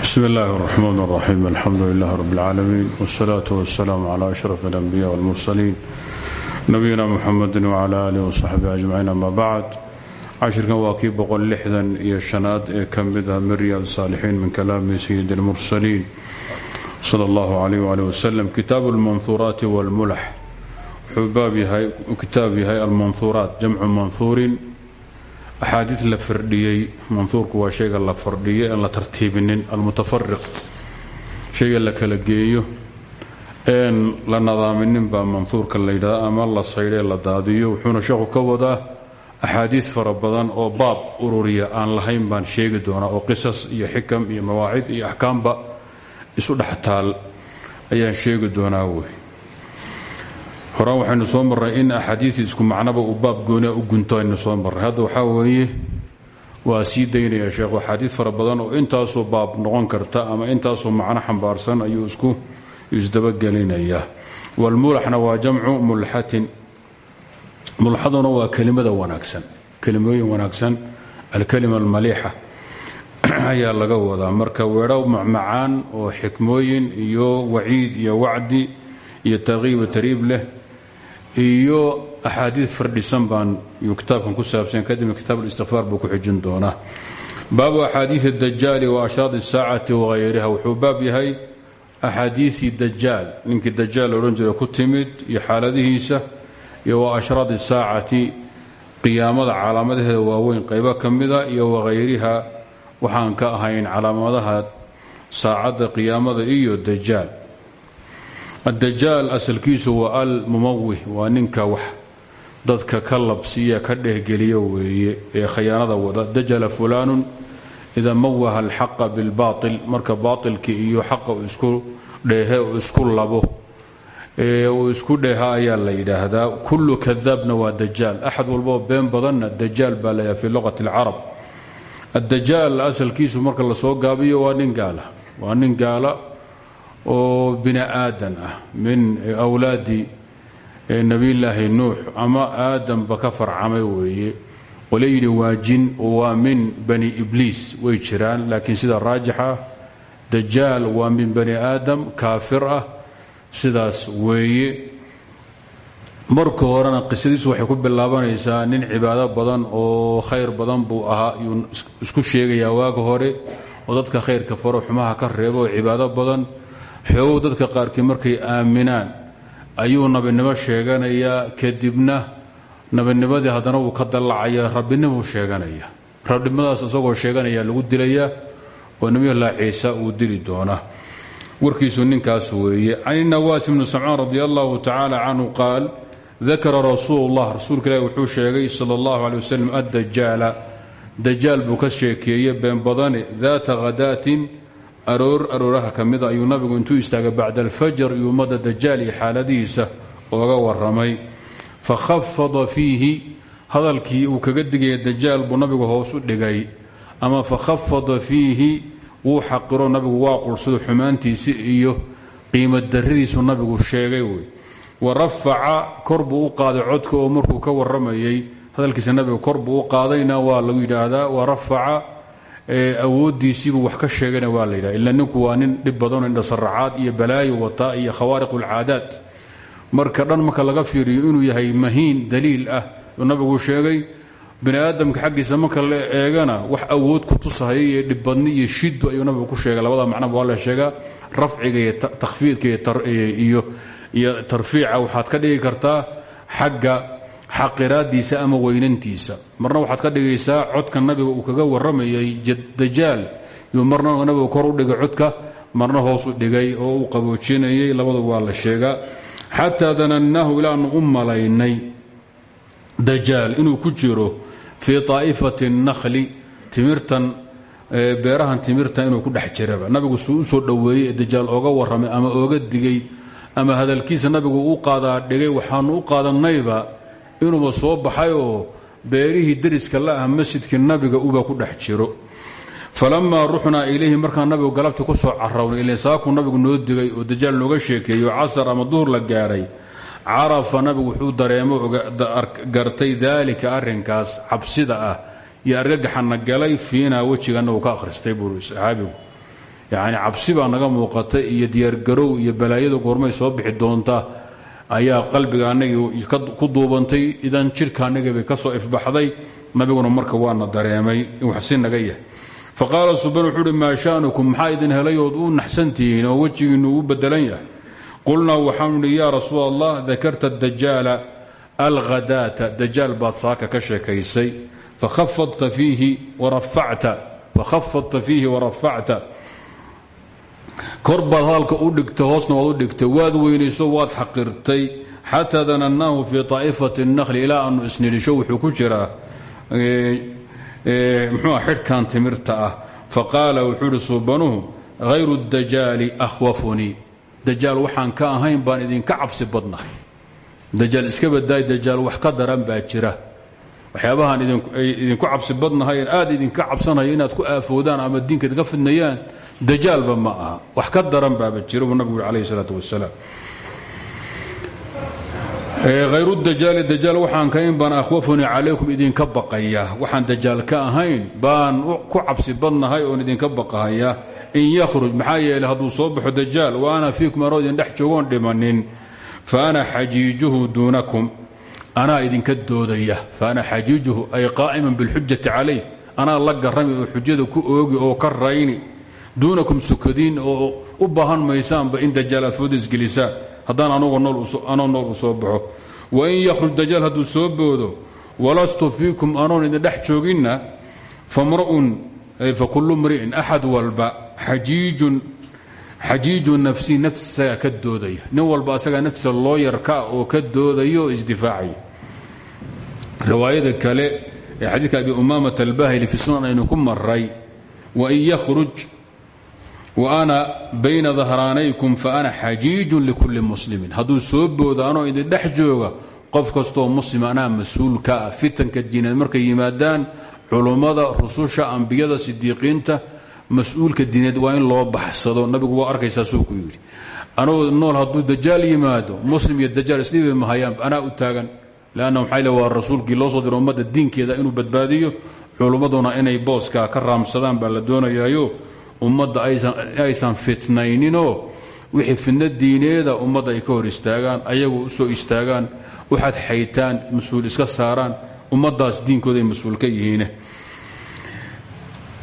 bsm اllahi الرحmn الرaxيim alxamdu lilah rb اlcaalamiin wالsalaaة wالsalaam clى أشhraf الأnbiya wاlmursaliin nabiyina mxamedi wclى alih وصaxbi ajmaciin ama bacd cashirkan waa kii boqol lixdan iyo shanaad ee ka mid ah min riyaad saalixiin min kalaami sayid اlmursaliin salى اllahu عalيh wali wslm kitaabu اlmanhuuraati wاlmulax wuxuu kitaab yahay almanhuuraat jamcu manhuurin axaadiid la fardhiyey manhuurku waa shayga la fardhiyo en la tartiibinin almutafariq shayga la kala geeyo een la nadaaminin baa manhuurka la yidhahda ama la saydhee la daadiyo wuxuuna sheekhu ka wadaa axaadiid fara badan oo baab ururiya aan lahayn baan sheegi doonaa oo qisas iyo xikam iyo mawaacid iyo axkaamba isu dhex taal ayaan sheegi doonaa wey horaan waxaynu soo marray in axaadiidii isku macnaba uu baab goonia u gunto aynu soo marray. Hadda waxaa weeye waa sii daynaya sheekhu. Axaadiid fara badan oo intaasoo baab noqon karta ama intaasoo macno xambaarsan ayuu isku isdabagelinayaa walmulaxna waa jamcu mulxatin. Mulxaduna waa kelimada wanaagsan kelimooyin wanaagsan. Alkalima almaliixa ayaa laga wadaa. Marka weedho macmacaan oo xikmooyin iyo waciid iyo wacdi iyo tarkiiba tariib leh iyo axaadii fardhisan baan kitaabkan ku saabsan kadibna kitaab istikfaar buu ku xijin doonaa. Baabu axaadiii dajaali wa ashraad saacati wahayriha wuxuu baab yahay axaadiiii dajaal ninkii dajaal laodhan jira ku timid iyo xaaladihiisa iyo wa ashraad saacati qiyaamada calaamadaheeda waaweyn. Qaybo ka mida iyo wahayriha waxaan ka ahayn calaamadaha saacada qiyaamada iyo dajaal addajaal asalkiisu waa almumawih waa ninka wax dadka ka labsiiya ka dhehgeliyo weeye ee khayaanada wada. Dajala fulaanun ida mawaha alxaqa bilbaail marka baailkii iyo ee uu isku dheeha ayaa la yidhaahdaa. Kullu kadaabna waa dajaal axad walboo been badanna dajaal baa layaha fii luqati alcarab. Addajaal asalkiisu marka la soo gaabiyo waa nin gaala. Waa nin gaala oo bini aadan ah min awlaadi nebiyulaahi nuux ama aadamba ka farcamay weeye. Qole yidhi waa min bani ibliis way jiraan laakiin sida raajixa dajaal waa min bani aadam kaafir ah sidaas weeye. Marka horena qisadiisu waxay ku bilaabanaysaa nin cibaado badan oo khayr badan buu ahaa yuu isku sheegayaa waaga hore oo dadka khayrka faro xumaha ka reebo cibaado badan xoogow dadka qaarkii markay aaminaan ayuu nabinimo sheeganayaa kadibna nabinimadii haddana wuu ka dallacaya rabbinimuu sheeganaya rabbinimadaas isagoo sheeganaya lagu dilayaa oo nebiyullahi ciise uu dili doona warkiisu ninkaas weeye can inawaas ibnu samcaan radi allahu tacaala canhu qaal dakara rasuul llah rasuulka ilahi wuxuu sheegay sala allahu aley waslem addajaala dajaal buu ka sheekeeye been badane daata khadaatin aroor arooraha ka mida ayuu nabigu intuu istaagay bacda alfajr iyo ummadda dajaal iyo xaaladihiisa ooga waramay fa khafada fiihi hadalkii uu kaga digaya dajaal buu nabigu hoos u dhigay. Ama fa khafada fiihi wuu xaqiro nabigu waa qursado xumaantiisi iyo qiimo daradiisu nabigu sheegay wey. Wa rafaca kor buu u qaaday codka oo markuu ka waramayay hadalkiisa nabiga kor u qaadayna waa lagu yidhaahdaa wa rafaca awoodiisiibuu wax ka sheegana waa la yidhaha ila ninku waa nin dhib badanoo indhasaracaad iyo balaayo wataa iyo khawaariq ulcaadaat marka dhan marka laga fiiriyo inuu yahay mahiin daliil ah uu nabigu sheegay bini aadamka xaggiisa marka la eegana wax awood ku tusahaya iyo dhibbadni iyo shidu ayuu nabigu ku sheegay. Labada macnaba waa la sheegaa rafciga iyo takhfiidka iyo tarfiica waxaad ka dhigi kartaa xagga xaqiraadiisa ama weynantiisa. Marna waxaad ka dhigaysaa codka nabiga uu kaga waramayay dajaal. Yuu marna nabigu kor u dhigay codka marna hoos u dhigay oo uu qaboojinayay. Labadu waa la sheegaa xataa danannaahu ilaanu u malaynay dajaal inuu ku jiro fii taa'ifati اnakhli timirtan beerahan timirtan inuu ku dhex jiraba. Nabigu suu soo dhoweeyey ee dajaal ooga ama ooga digay ama hadalkiisa nabigu u qaadaa dhigay waxaanu u qaadannayba inuuba soo baxay oo beerihii deriska la ah masjidkii nabiga uba ku dhex jiro. Falamaa ruxnaa ilayhi markaan nabigu galabtii ku soo carawnay ilan saakuu nabigu noo digay oo dajaal nooga sheekeeyo casar ama duhur la gaadhay carafa nabigu wuxuu dareemo gartay daalika arrinkaas cabsida ah iyo argagaxana galay fiinaa wejiganna uu ka akhristay buui saxaabigu. Yacni cabsi naga muuqata iyo diyaargarow iyo balaayada goormay soo bixi doonta ayaa qalbiga anagii ku duubantay idan jidhka anagii bay ka soo ifbaxday nabiguna marka waana dareemay in wax si naga yahay. Faqaala suban wuxuu uhi maa sha'nukum? Maxaa helay ood u naxsantihiin oo wejigiinnu u bedelan yahay? Qulnaa waxaanu idhi yaa rasuul allah dakarta dajaala alghadaata. Dajaal baad saaka ka sheekaysay. Fakhafadta fiihi warafacta korbaad baad hadalka u dhigtay hoosna waad u dhigtay. Waad weynayso waad xaqirtay. Xataa danannaahu fii aa'ifati اnahli ilaa aanu isnidhisho wuxuu ku jiraa mxua ah, xidhkan timirta ah. Faqaala wuxuu idhi suubanuhu hayru dajaali ahwafunii dajaal waxaan ka ahayn baan idinka cabsi badnahay. Dajaal iska badaay dajaal wax ka daran baa jira. Waxyaabahaan idinku cabsi badnahay aad idinka cabsanayo inaad ku aafoodaan ama diinka idinka fidnayaan dajaalba ma aha. Wax ka daran baaba jira buu nabigu yuri alayh isalaatu wasalaam hayru dajaali dajaal waxaan ka in baan akhwafunii calaykum idinka baqaya. Waxaan dajaal ka ahayn baan ku cabsi badnahay oon idinka baqahaya. In yakhruj maxaa yeeley hadduu soo baxo dajaal wa ana fiikum anoo idin dhex joogoon dhimanin. Fa ana xajiijuhu duunakum anaa idinka doodaya. Fa ana xajiijuhu ay qaa'iman bilxujati calayh anaa la garrami oo xujada ku oogi oo ka rayni duunakum sukadiin oo u baahan maysaanba in dajaal aad fooda isgelisaan haddaan anoo nool soo baxo. Wain yakhruj dajaal hadduu soo boodo walastu fiikum anoon idin dhex jooginna fakullu mri'in axad walba xajiiju nafsii naftiisagaa ka doodaya. Nin walba asagaa naftiisa loo oo ka doodaya oo kale ee xadiidka abi umaamata albahili fi sunan aynu ku maray wain yakhruj wa ana bayna dahraanaykum fa ana xajiijun likulli muslimin. Hadduu soo idin dhex jooga qof kastoo muslim anaa ka ah. fitanka diineed markay yimaadaan culummada rususha ambiyada sidiiqiinta mas'uulka waa in loo baxsado. Nabigu waa arkaysaa suu ku yidhi. Anagoo nool hadduu dajaal yimaado muslim iyo dajaal isdhibi mahayaan anaa u taagan. Leanna maxay le waa rasuulkii loo soo diro ummadda diinkeeda inuu badbaadiyo. Culummaduna inay booska ka raamsadaan baa la doonayaayo ummadda aysan fitnayninoo wixii fidno diineeda ummadda ay ka hor istaagaan ayagu u soo istaagaan waxaad xaytaan mas'uul iska saaraan ummaddaas diinkooda ay mas'uul ka yihiine.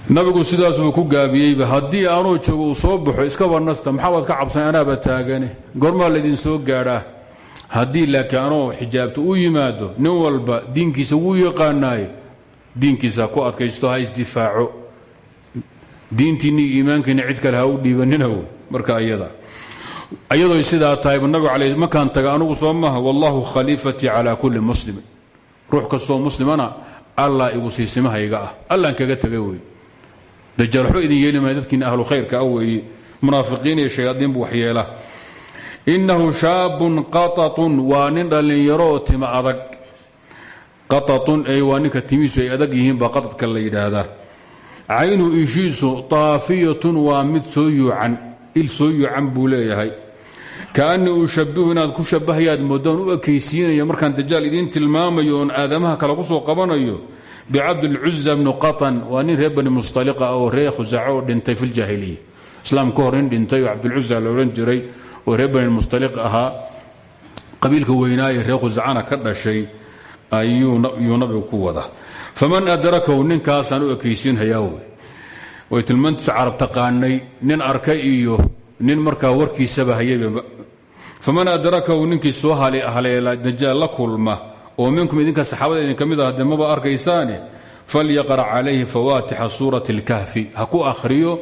Nabigu sidaasuu ku gaabiyeyba haddii aanuu joogo soo baxo iskaba nasta maxaabaad ka cabsan anaaba taagane goormaa laydin soo gaadhaa? Haddii laakiin anoo xijaabta u yimaado nin walba diinkiisa wuu yaqaanaaye. Diinkiisa ku adkaysto ha isdifaaco diintiinni iyo iimaankiina cid kale ha u dhiibanina w marka ayada. Ayadoo sidaa tahayba nabigu calay markaan taga anugu soo maha wallahu khaliifatii calaa kulli muslimin. Ruux kastoo muslimana allah igu siisimahayga ah. Allaan kaga taga wey dajaal idin yeeli maya dadkiina ahlu khayrka ah weeye munaafiqiin iyo shayaadiinbu waxyeela innahu shaabun qatatun waa nin dhallinyaro oo adag. Qatatun ey waa ninka timiisu ay adag yihiin baa qatadka la yidhaahdaa caynu ishiisu taafiyatun waa mid soo yuucan il soo yuucan buu leeyahay. Kaanii ushabihu inaad ku shabahayaad moodaan u ekaysiinaya markaan dajaal idiin tilmaamayo oon aadamaha kale ku soo qabanayo bicabdilcuza bnu qatan waa nin reer bani mustaliqa oo reer khusaco oo dhintay fi ljaahiliya islaam ka hor nin dhintay oo cabdilcuza la odhan jiray oo reer bani mustaliq ahaa qabiilka weynaaye reer khusacana ka dhashay ayuu nabigu ku wadaa faman adrakahu ninkaasaan u ekaysiinhayaa wey way tilmaantiisu carab taqaanay nin arkay iyo nin markaa warkiisaba hayayba faman adrakahu ninkii soo haleela dajaal la kulma oo minkum idinka saxaabada idin ka mid ah dee maba arkaysaane falyaqra calayhi fawaatixa suurati اlkahfi ha ku akhriyo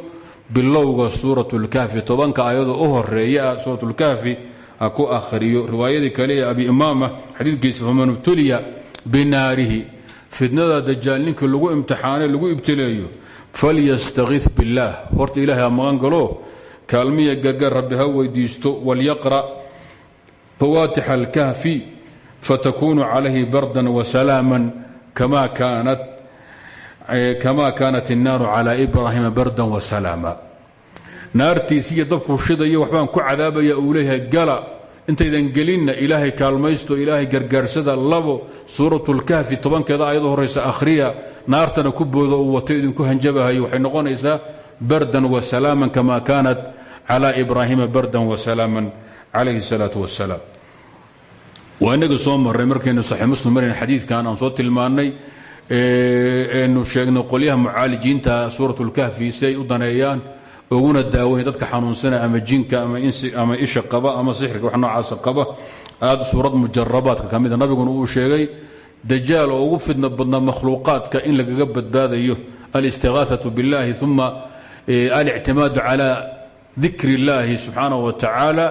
bilowga suurat اlkahfi tobanka ayadoo u horeeya suurat اlkahfi ha ku akhriyo riwaayadii kale ee abi imaama xadiidkiisa faman ibtuliya binaarihi fitnada dajaal ninkii lagu imtixaanay lagu ibtileeyo falyastaqii billaah horta ilaahay ha magan galo? Kaalmiya gargaar rabbi ha weydiisto walyaqra' fawaatix alkahfi fatakuunu calayhi bardan wasalaaman kama kaanat innaaru calaa ibraahima bardan wasalaama naartiisi iyo dabkuu shidaya waxbaan ku cadaabaya uu gala intaydan gelinna ilaahay kaalmaysto ilaahay gargaarsada labo suurat اlkahfi tobankeeda ayadoo horaysa akhriya naartana ku boodo uu wato idinku hanjabahayo waxay noqonaysaa bardan wasalaaman kama kaanat cala ibraahima bardan wasalaaman calayhi salaatu wasalaam waa inaga soo marray markaynu saxii muslim marayn xadiidkan aan soo tilmaannay eenu sheegnay qolyaha mucaalijiinta suurat lkahfi si ay u daneeyaan uguna daaweyn dadka xanuunsana ama jinka ama isha qaba ama sixirka wax noocaasa qaba aad suurad mujarabaadka ka mida nabiguna uu sheegay dajaal oo ugu fidna badnaa makhluuqaadka in lagaga badbaadayo alistiغaaثaة biاllahi uma alictimaadu calى dikr اllahi subxaanaه wa tacaala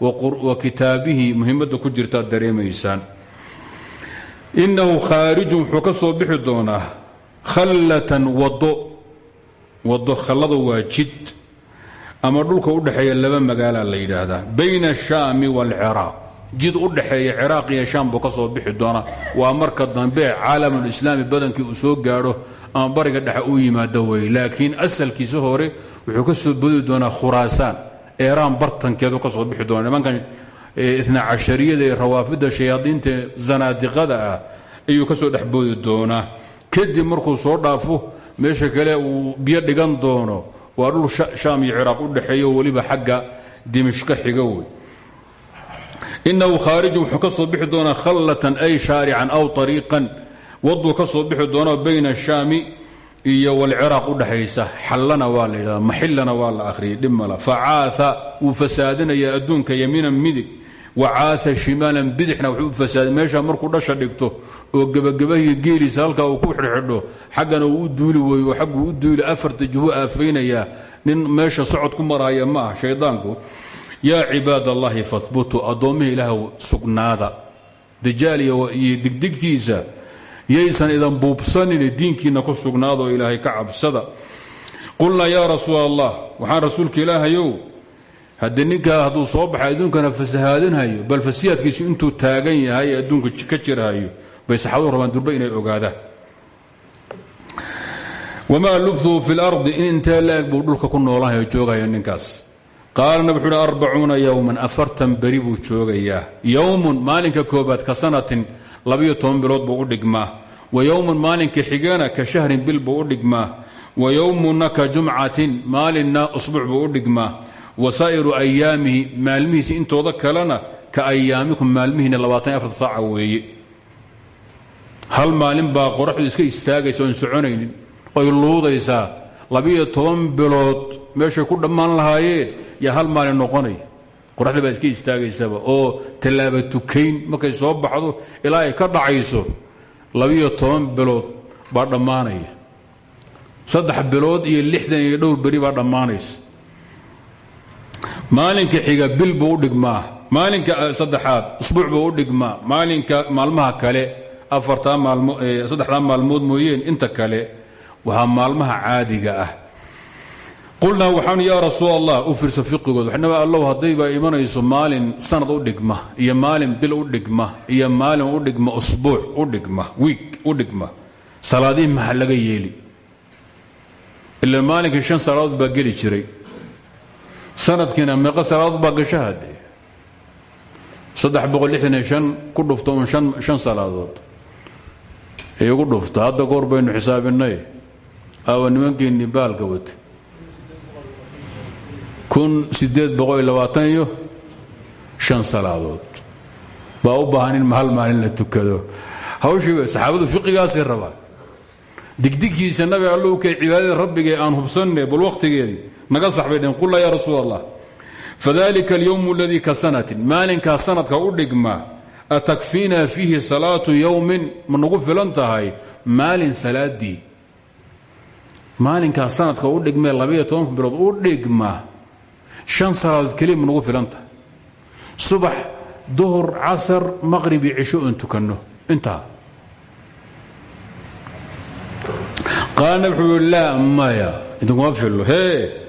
wa kitaabihi muhimadda ku jirtaad dareemaysaan inahu khaarijun wuxuu ka soo bixi doonaa khallatan wado wado khallada waa jid ama dhulka u dhexeeya laba magaalo la yidhaahdaa. Bayna ashaami waalciraaq jid u dhaxeeya ciraaq iyo shaam buu ka bixi doona waa marka dambe caalamulislaami badankii uu soo gaadho ama bariga dhexe uu yimaado wey laakiin asalkiisa hore wuxuu ka soo bodi doonaa khuraasaan. Eeraan bartankeedu ka bixi doona nimankan ina cashariyada ee rawaafidda shayaadiinta zanaadiqada ah ayuu ka soo dhexboodi doonaa. Kadib markuu soo dhaafo meesha kale uu biyo dhigan doono waa dhul shaam iyo ciraaq u dhexeeyo weliba xagga dimishka xiga wey inahu khaarijun wuxuu ka soo bixi doonaa khallatan ay shaarican aw ariiqan waduu ka soo bixi doona bayna ashaami iyo walciraaq u dhexaysa. Xallana waa la yidhahda maxillana waa la akhriyay dhib mala facaaa wuu fasaadinaya adduunka yamiinan midig wacaaa shimaalan bidixna wuxuu u fasaadi meesha markuu dhasha dhigto oo gebagabahiyo geeliisa halkaa uu ku xidhxidho xaggana uu u duuli weeyo xagguu u duuli afarta juhu aafaynayaa nin meesha socod ku maraya ma shaydaanku yaa cibaad allahi fahbutuu addoommihii ilaahw sugnaada dajaal iyo digdigtiisa yaysan idan buubsanine diinkiinna ku sugnaada oo ilaahay ka cabsada qulnaa yaa rasuul allah waxaan rasuulka ilaahayow haddii ninkaa hadduu soo baxay adduunkana fasahaadinhayo bal fasiyaadkiisu intuu taagan yahay ee adduunka ka jirhayo bay saxaabadu rabaan durba inay ogaadaan. Wamaa lubtuhu fi lardi in intee la-eg buu dhulka ku noolahayo joogayo ninkaas? Qaala nab wuxu uhi arbacuuna afartan beri buu joogayaa. Yowmun maalinka koobaad ka sanatin labiyo toban bilood buu u dhigmaa. Wa yowmun maalinka xigana ka shahrin bil buu u dhigmaa. Wa yowmuna ka jumcatin maalinna usbuuc buu u dhigmaa wa saa'iru ayaamihi maalmihiisi intooda kalena ka ayaamikum maalmihiina labaatan afar saaca weeye. Hal maalin baa qoraxdu iska istaagaysa oon soconaynin oy luudaysaa labiyo toban bilood meeshay ku dhammaan lahaayeen yaa hal maalin noqonaya qoraxda baa iska istaagaysaba oo tallaaba tukayn markay soo baxdo ilaa ay ka dhacayso labiyo toban bilood baa dhammaanaya. Saddex bilood iyo lixdan iyo dhowr beri baa dhammaanaysa maalinka xiga bil buu u dhigmaa. Maalinka saddexaad usbuuc buu u dhigmaa. Maalinka maalmaha kale afartaa maalmo saddexdaa maalmood mooyeen inta kale waa maalmaha caadiga ah. Qulnaa waxaan yaa rasuul u fiirsa fiqigood waxnaba allow haddayba imanayso maalin sanad u dhigma iyo maalin bil u dhigma iyo maalin u dhigma usbuuc u dhigma wiig u dhigma. Salaadihii maxa laga yeeli? Ila maalinkii shan salaadood baa geli jiray sanadkiina meeqa salaadood baa gasha haddee saddex boqol lixdan iyo shan ku dhufta un shan shan salaadood. Igu dhufta hadda goor baynu xisaabinay. Aawa nimankiinni baalka wata. Kun sideed boqol iyo labaatan iyo shan salaadood. Baa u baahan in hal maalin la tukado. Hawshii saxaabadu fiqigaasay rabaan. Digdigkiisa nabi allow kay cibaadada rabbigee aan hubsanne bal wakhtigeedii naga sax bay dheen qul yaa rasuul allah fadalika alyowm aladii ka sanatin. Maalinkaa sanadka u dhigma atakfiina fiihi salaatu yowmin ma nagu filan tahay maalin salaadii. Maalinkaa sanadka u dhigmee tobanka bilood u dhigma shan salaadood keliya nagu filan subax duhur casar maqrib iyo cisho oon tukanno. Intaa. Qaala wuxuu i laa maya. Idinkuma fillo. Hee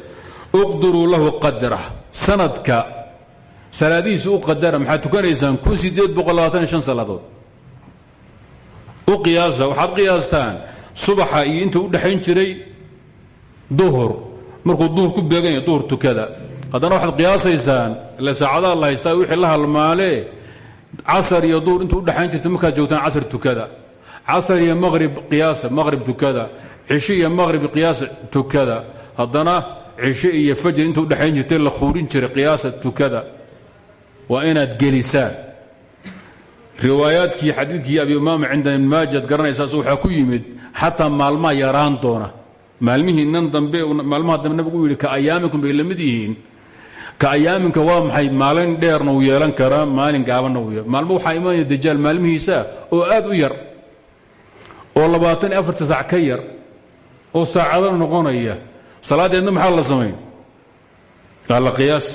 uqdiruu lahu qadra. Sanadka. Salaadihiisa u qadara maxaad tukanaysaan kun sideed boqol labaatan iyo shan salaadood u qiyaasa waxaad qiyaastaan subaxa iyo intuu u dhexayn jiray duhur. Markuu duhur ku beegan yahay duhur tukada. Haddana waxaad qiyaasaysaan ile saacadaha la haystaa wixii la halmaalee casar iyo duhur intuu u dhexayn jirtay markaad joogtaan casar tukada. Casar iyo maqrib qiyaasa maqrib tukada. Cisho iyo maqrib qiyaasa tukada. Haddana cishe iyo fajr inta udhexayn jirtay la khuurin jiray qiyaasa tukada. Waa inaad gelisaan. Riwaayaadkii xadiidkii abi umaama cinda ibn maajad garanaysaas waxaa ku yimid xataa maalmaa yaraan doona. Maalmihii nan dambe maalmaha dambe nabigu u yidhi ka ayaamikum bay la mid yihiin. Ka ayaaminka waa maxay? Maalin dheerna uu yeelan karaa maalin gaabanna uu maalmo waxaa imanaya dajaal maalmihiisa oo aad u yar oo labaatan iyo afarta saac ka yar oo saacado noqonaya salaadeedna maxaa la samayn waa la qiyaas.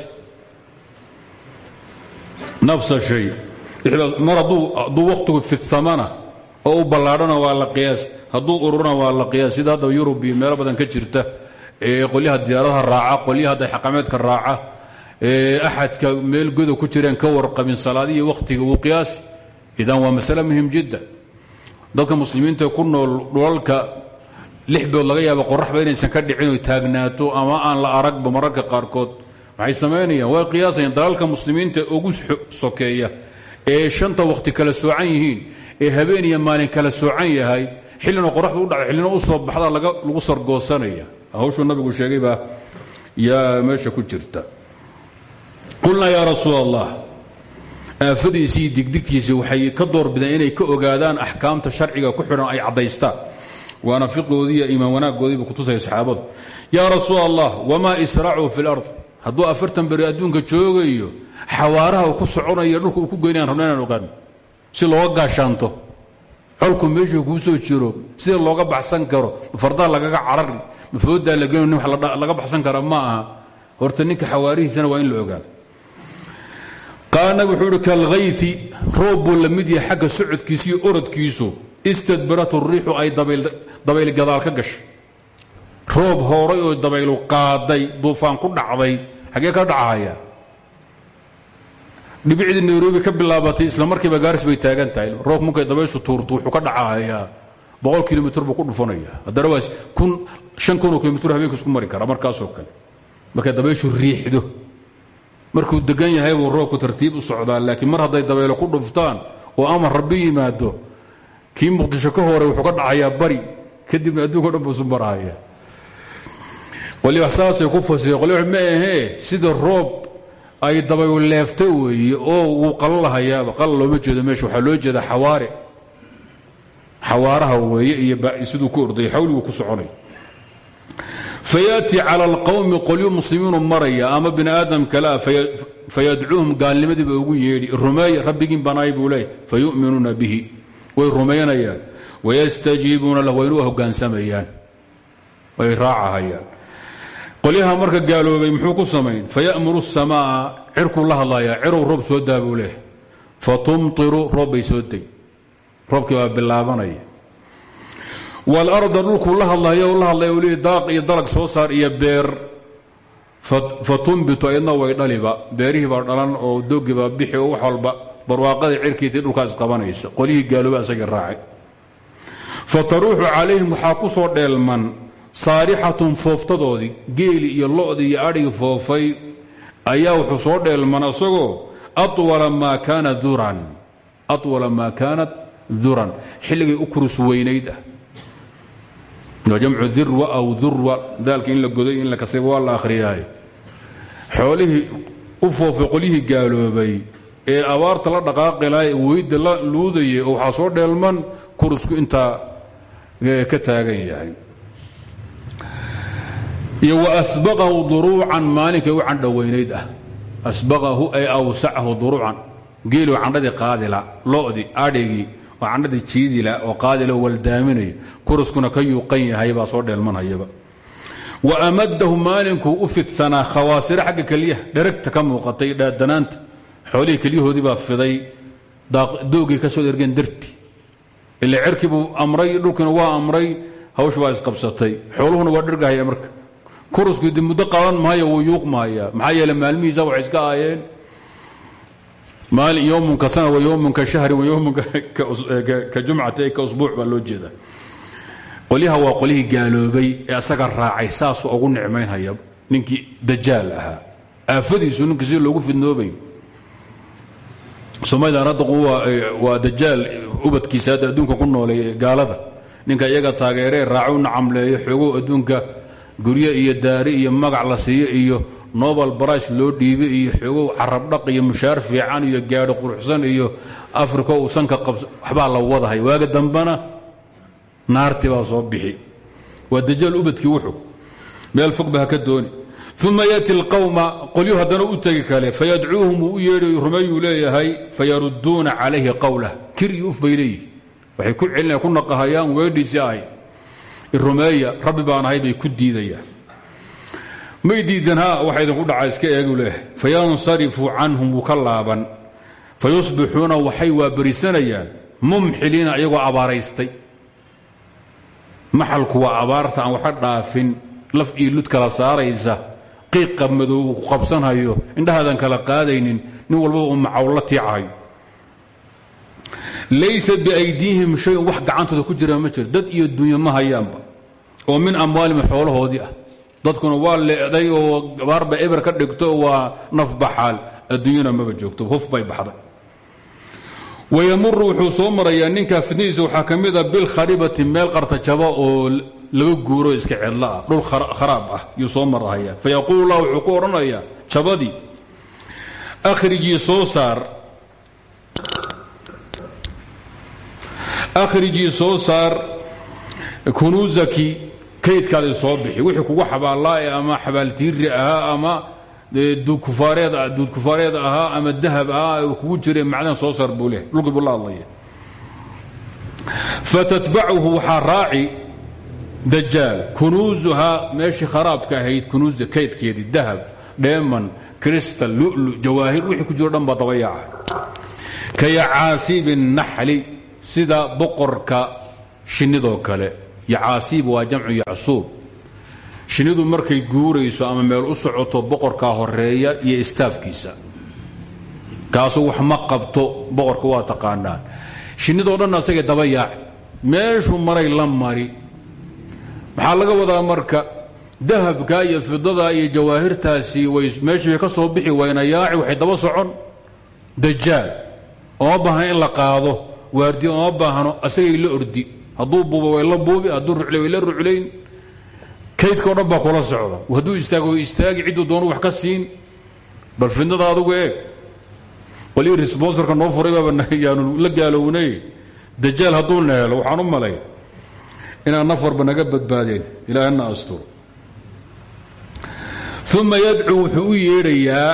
Nafsa shay. Mar hadduu wakhtigu fidsamana oo u ballaadhana waa la qiyaas. Hadduu ururana waa la qiyaas. Sida hadda yurub iyo meelo badan ka jirta qolyaha diyaaradaha raaca qolyaha hadda xaqameedka raaca axadka meel goda ku jireen ka warqabin salaadihi wakhtiga uu qiyaas idan waa masale muhiim jidda. Dadka muslimiinta ku nool dhulalka lix laga yaaba qoraxba inaysan ka dhicin oy taagnaato ama aan la aragba mararka qaarkood. Maxay samaynayaan way qiyaasayaan dalalka muslimiinta ugu sokeeya ee shanta wakhti kala soocan yihiin ee habeen iyo maalin kala soocan yahay xillina qoraxdu u dhacda xillina u soo baxda lagu sargoosanaya. Hawshuu nabigu sheegay baa yaa meesha ku jirta. Qulnaa yaa rasuul allah aafadiisii waxay ka doorbideen inay ka ogaadaan axkaamta sharciga ku xidhan ay caddaystaan waana fiqoodii iyo iimaan wanaaggoodiiba kutusaya saxaabadu. Yaa rasuul allah wamaa israacu fi lard? Hadduu afartan beri adduunka joogayo xawaaraha ku soconayo dhulka ku goynayaan rabna inaan ogaano si looga gaashaanto colku meeshuu kuu soo jiro sida looga baxsan karo fardaa lagaga carari mafoodaa la geno nin wax laga baxsan kara ma aha. Horta ninka xawaarihiisana waa in la ogaado. Qaala nabig wuxuu ihi kalhayti roob buu yahay xagga socodkiisa iyo orodkiisu. Istadbaratu riixu ay dabayl gadaal ka gashay roob hooray oo dabaylu qaaday duufaan ku dhacday xaggee ka dhacahaya dhibicdii nairobi ka bilaabatay isla markiiba gaaris bay taagan tahay. Roob markay dabayshu tuurto wuxuu ka dhacahayaa boqol kilomitr buu ku dhufanaya. Haddana kun shan kunoo kilomitr habeenka isku mari kara markaasoo kale. Markay dabayshu riixdo. Markuu degan yahay buu roobku tartiib u socdaa laakiin mar hadday dabaylo ku dhuftaan oo amar rabbi yimaado kii muqdisho ka hore wuxuu ka dhacayaa bari kadibna adduunka o dhan buu isu marahaya qolya saasay ku fasireen qolya ma ahee sida roob ay dabayu leefta weeye oo wuu qalalahayaaba qalal looma jeedo meesha waxaa loo jeeda xawaare. Xawaaraha weeye iyo siduu ku orday xawliguu ku soconay. Fayaati cala alqowmi qolyo muslimiinu maraya ama bini aadam kalea fayadcuuhum gaalnimadiiba ugu yeedhi rumeey rabbigiin banaay buu leeyahy bihi. Way rumaynayaan wayastajiibuuna lah waynu hogaansamayaan way raacahayaan qolyaha marka gaaloobay muxuu ku samayn fayamuru الsamaa cirkuu la hadlayaa cirow roob soo daa buu leeyahy fatumطiru roob bay soo deg roobkii baa bilaabanaya wاlarda dhulkuu la hadlaya la hadlaya u leey daaq iyo dalag soo saar iyo beer fatumbitu ayadna way dhaliba beerihii baa dhalan oo doogii baa bixi oo wax walba barwaaqadii cirkiitii dhulkaas qabanaysa qolyihii gaalooba asagii raacay fataruuxu calayhim waxaa ku soo dheelman saarixatun fooftadoodii geeli iyo lodii iyo adhigii foofay. Ayaa wuxuu soo dheelman asagoo awala maa kaanat duran xilligay u kurus weynayd ah. Jamcu dirwa aw durwa. Daalka in la goday in la kasayba waa la akhriyaay. Xoolihii u foofay qolyihii gaaloobay. Ee abaarta la dhaqaaqi lahay weyda la luudayay oo waxaa soo dheelman kurusku intaa ka taagan yahay. Iyo waasbaqahu duruucan maalinkay u candhaweynayd ah. Asbaqahu ay awsacahu duruucan. Geeloo candhadii qaadila lodii adhigii oo candhadii jiidila oo qaadila waldaaminaya. Kuruskuna ka yuuqan yahay baa soo dheelmanhayaba wa amadahu maalinkuu u fidsanaa khawaasiro xagga keliyaha dheragta ka muuqatay dhaadanaanta. Xoolihii kelyahoodii baa fiday. Doogii ka soo ergeen darti ila cerkii buu amray dhulkiina waa amray hawsh baa isqabsatay. Xooluhuna waa dhergahaya marka. Kurusku di muddo qaban maayo wuu yuuqmahayaa maxaa yeele maalmihiisa waxay iska aayeen. Maalin yowmun ka sana wa yowmun ka shahrin wa yowmun ka jumcati ka usbuuc baa loo jeeda qolyaha waa qolyihii gaaloobay ee asaga raacay saasuu ugu nicmaynhaya. Ninkii dajaal ahaa. Aafadiisu ninkii si loogu fidnoobay waa dajaal ubadkiisa hadda adduunka ku nooleey gaalada. Ninka iyaga taageeree raacu nacamleeyo xoogow adduunka guryo iyo daari iyo magac la siiyo iyo nobel barash loo dhiibay iyo xoogow carabdhaq iyo mushaar fiican iyo gaadho quruxsan iyo africa uu sanka qabso waxbaa la wadahay. Waaga dambana naartii baa soo bixi. Waa dajaal ubadkii wuxuu meel fog ba ha ka dooni uma yati اlqawma qolyu haddana u tegi kale fayadcuuhum uu u yeedhay rumeeyuu leeyahay fayarudduuna calayhi qowlah kir iyo uf bay leeyihi waxay ku celinaya ku naqahayaan weedhiisii ahay rumeeya rabbi baan ahay bay ku diidayaan may diidan ha waxa idinku dhaca iska eegu leeyahay fayansarifu canhum wuu ka laaban fayusbixuuna waabarisanayaan mumxiliina iyagoo abaaraystay maxalku waa abaarta aan waxa dhaafin kala saaraysa qiiqa madow uu qabsanhayo indhahaadan kala qaadaynin nin walbaba uu macawlla tiicahayo laysa biaydiihim shayun wax gacantooda ku jira ma jiro dad iyo dunya ma hayaanba. Oo min amwaalihim xoolahoodii ah. Dadkuna waa leeday oo gabaarba eber ka dhigto waa nafbaxaal adduunyana maba joogto huf bay baxday. Wayamuru wuxuu soo marayaa ninkaa fitnadiisa waxaa ka mid a bilkharibati meel oo laga guuro iska cidlo ah dhul kharaab ah yuu soo marahaya. Fayaquulu lah wuxuu ku odhanayaa jabadii akhrijii soo saar. Akhrijii soo saar kunuusaki kaydkaadi soo bixi. Wixii kugu xabaallaae ama xabaaltiiri ahaa ama duudkufaareed ahaa ama dahab ahaa kugu jira macdan soo saar buu leh. Dhulkii buu la hadlaya. Fatatbacuhu waxaa raaci dajaal kunuusuhaa meeshii kharaabka ahayd kunuusa kaydkeedii dahab dheeman kristal lulu jawaahir wixii ku jiro dhan baa dabayaaca ka yacaasiibi naxli sida boqorka shinnidoo kale. Yacaasiib waa jamcu yacsuub. Shinnidu markay guurayso ama meel u socoto boqorkaa horreeya iyo istaafkiisa. Kaasuu wax ma qabto waa taqaanaan. Shinnidoo dhan asagay daba yaaci meeshuu maray la mari maxaa laga wadaa marka dahabka iyo fidada iyo jawaahirtaasi meeshii bay ka soo bixi wayna yaaci waxay daba socon. Dajaal oma baahna in la qaado. Waardiyo oma baahno asagay la ordi. Hadduu buubo way la buubi hadduu ruclay way la ruclayn kaydkao dhan baa kula socda. Hadduu istaago istaagi cidduu doonu wax ka siin. Bal fidnada adugu eeg. Qolii responsorka noo furay baaba yaanu la gaalownay. Dajaal hadduu na waxaan u malay inaan nafarba naga badbaadeen ilaahna asturo. Uma yadcuu wuxuu u yeedhayaa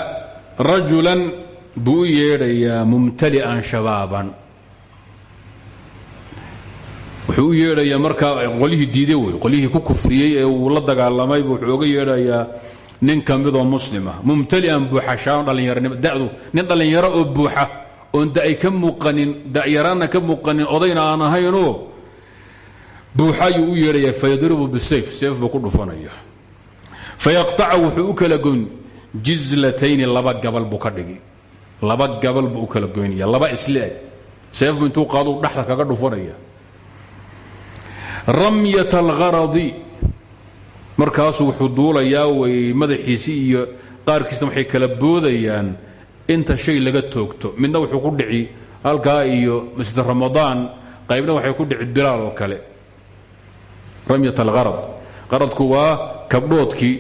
rajulan buu u yeedhayaa mumtali'an shabaaban. Wuxuu u yeedhayaa markaa qolyihii diiday wey qolyihii ku kufriyey ee uu la dagaalamay wuxuu oga yeedhayaa nin ka midoo muslima mumtali'an buuxa shaan dhallinyaranimo da'du nin dhallinyaro oo buuxa oon da'ay ka muuqanin da'yaraanna ka odayna aan ahaynoo buuxa ayuu u yeedhayaa fayadribu bisayf seef buu ku dhufanaya fayaqtaca wuxuu u kala goyn jizlatayni laba gabal buu ka dhigi. Laba gabal buu u kala goynaya laba isleeg. Seefbu intuu qaaduu dhaxda kaga dhufanaya. Ramyat algharadi markaasuu wuxuu duulayaa way madaxiisii iyo qaarkiisna waxay kala boodayaan inta shay laga toogto. Midna wuxuu ku dhici halkaa iyo masjid ramadaan qaybna waxay ku dhici bilaal oo kale ramyat algharad qaradku waa kabdhoodkii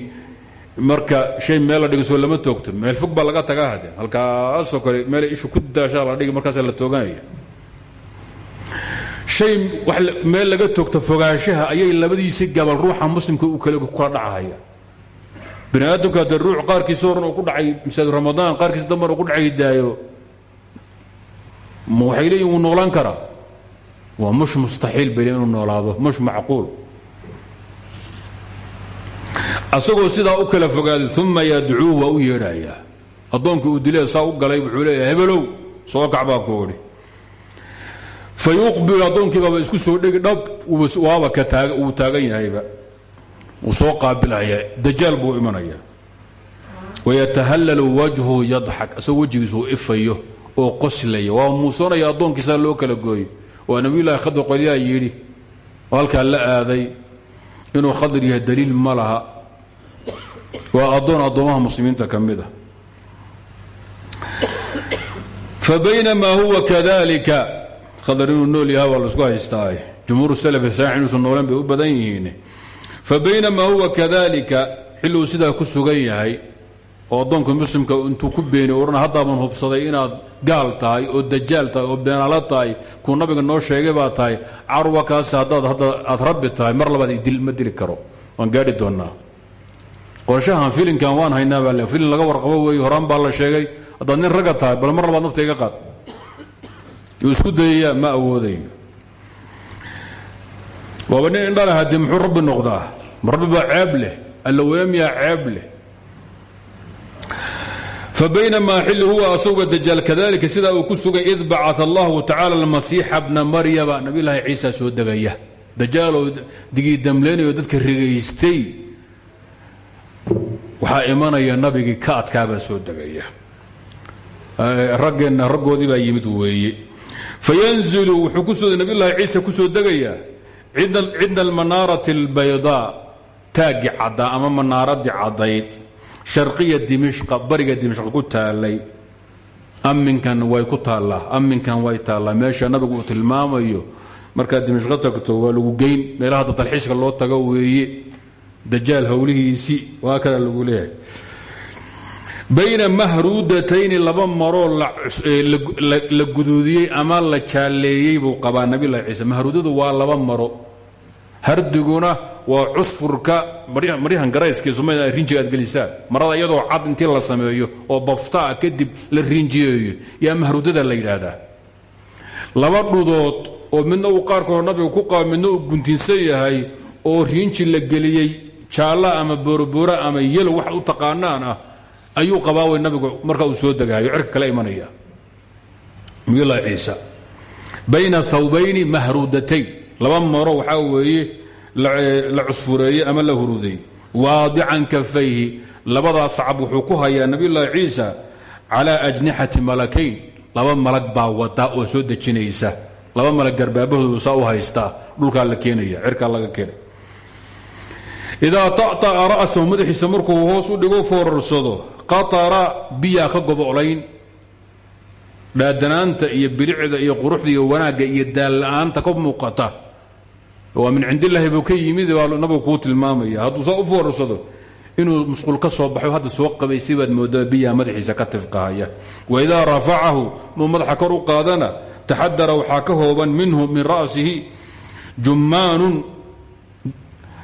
marka shay meel la dhigo soo lama toogto. Meel fog baa laga tagaa hade halkaasoo kale meel ishu ku daashaa la dhigi markaasa la tooganaya hay meel laga toogto fogaanshaha ayay labadiisii gabal ruuxa muslimka u kala dhacahaya bani aadamka haddee ruux qaarkiisa horan uu ku dhacay masaajid ramadaan qaarkiisa damban uu ku dhacay daayo. Waxay leeyihiin wuu noolaan mush mustaxiil bay le mush macquul asagoo sidaa u kala fogaaday uma yadcuu waa u yeedhayaa addoonkii uu saa u galay wuxuu leeyahay hebelow soo kac baa ku odhi addoonkiibaaba isku soo dhegi dhab waaba wuu taagan yahayba. Wuu soo qaabilaya dajaal buu imanaya. Wayatahallalu wajhu yadxak isagoo wejigiisu uu ifayo oo qoslaya. Waa muusoonaya addoonkiisaa loo kala gooyo waa nabiyullahi khadr qolyaa yidhi oo la aaday inuu khadr yahay daliil ma laha. Waa addoon addoomaha muslimiinta ka mid a fabaynamaa huwa kadalika khadar inuu nool yaha waa la isku haystaa jumhuur salaf saax inuusan nooleen bay u badan yihiin. Fabaynamaa huwa kadalika xilluu sidaa ku sugan yahay oo addoonka muslimka intuu ku beeni odhan haddaaban hubsaday inaad gaal tahay oo dajaal tahay oo beenaalo tahay kuu nabiga noo sheegay baa tahay carwa kaasi haddaad hadda aad rabbi tahay mar labaad ma dili karo. Waan gaadhi doonnaa. Qorshahan filinkan waan haynaa baa le filin laga warqabo weeye horaan baa la sheegay. Haddaad nin ragga tahay bal mar labaad nafta qaad. Yuu isku dayayaa ma awoodayo waaba nin indhale haddii muxuu rabbi noqdaa? Rabbi baa ceeb leh miyaa ceeb leh fabaynamaa xilli huwa asaga dajaal kadalika sidaa uu ku sugay id bacaa allahu tacaala almasiixa bna maryama nabiyulaahi ciisa soo degaya dajaaloo digidamlaynayo dadka rigaystay waxaa imanaya nabigii ka adkaabaa soo degaya raggeenna raggoodii baa yimid weeye fayanzilu wuxuu ku soo nabiyulaahi ciisa ku soo degayaa cinda almanaarati albaydaa taaggi caddaa ama manaaradii caddayd sharqiya dimishqa bariga dimishq ku taalay amminkan way ku taallaa amminkan way taallaa meesha nabigu uu tilmaamayo markaad dimishqo tagto waa lagu geyn. Meelaha da dalxiiska loo tago weeye dajaal howlihiisii waa kala lagu leeyahay. Bayna mahruudatayni laba maroo la guduudiyey ama la jaalleeyey buu qabaa nabilahi ciise. Mahruudadu waa laba maro. Hardiguna waa cusfurka maryahan garayskiisuma rinjiga aad gelisaan marada iyadoo cad intii la sameeyo oo baftaa kadib la rinjiyeeyo. Yaa mahruudada la yidhaahdaa. Laba dhudood oo midna uu qaarkood nabiga ku qaba guntinsan yahay oo riinji la geliyey jaalla ama booroboora ama yelo wax u taqaanaan ah ayuu qabaa way nabigu marka uu soo degaayo. Cirka kala imanaya. Nabiyullahi ciisa? Bayna thawbayni mahruudatayn. Laba maro waxaa weeye la cusfureeyey ama la huruday waadican kafayhi. Labadaas sacab wuxuu ku hayaa nabiyullaahi ciisa calaa ajnixati malakayn. Laba malag baa wada oo soo dejinaysa. Laba malag garbaabahoodu saa u haystaa. Dhulkaa la keenaya cirkaa laga keenay. Idaa taطa'a ra'sahu madaxiisa markuu hoos u dhigo foorarsado. Qatara biyaa ka gobolayn dhaadanaanta iyo bilicda iyo quruxda iyo wanaagga iyo daalla'aanta ka muuqata waa min cindillaahi buu ka yimid baa nabigu kuu tilmaamaya. Hadduu saa u foorarsado inuu musqul ka soo baxo hadda soo qabaysay baad moodaa biyaha madaxiisa ka tifqahaya waidaa rafacahu muu madaxa kor u qaadana taxadara waxaa ka hooban minhu min ra'sihi jummaanun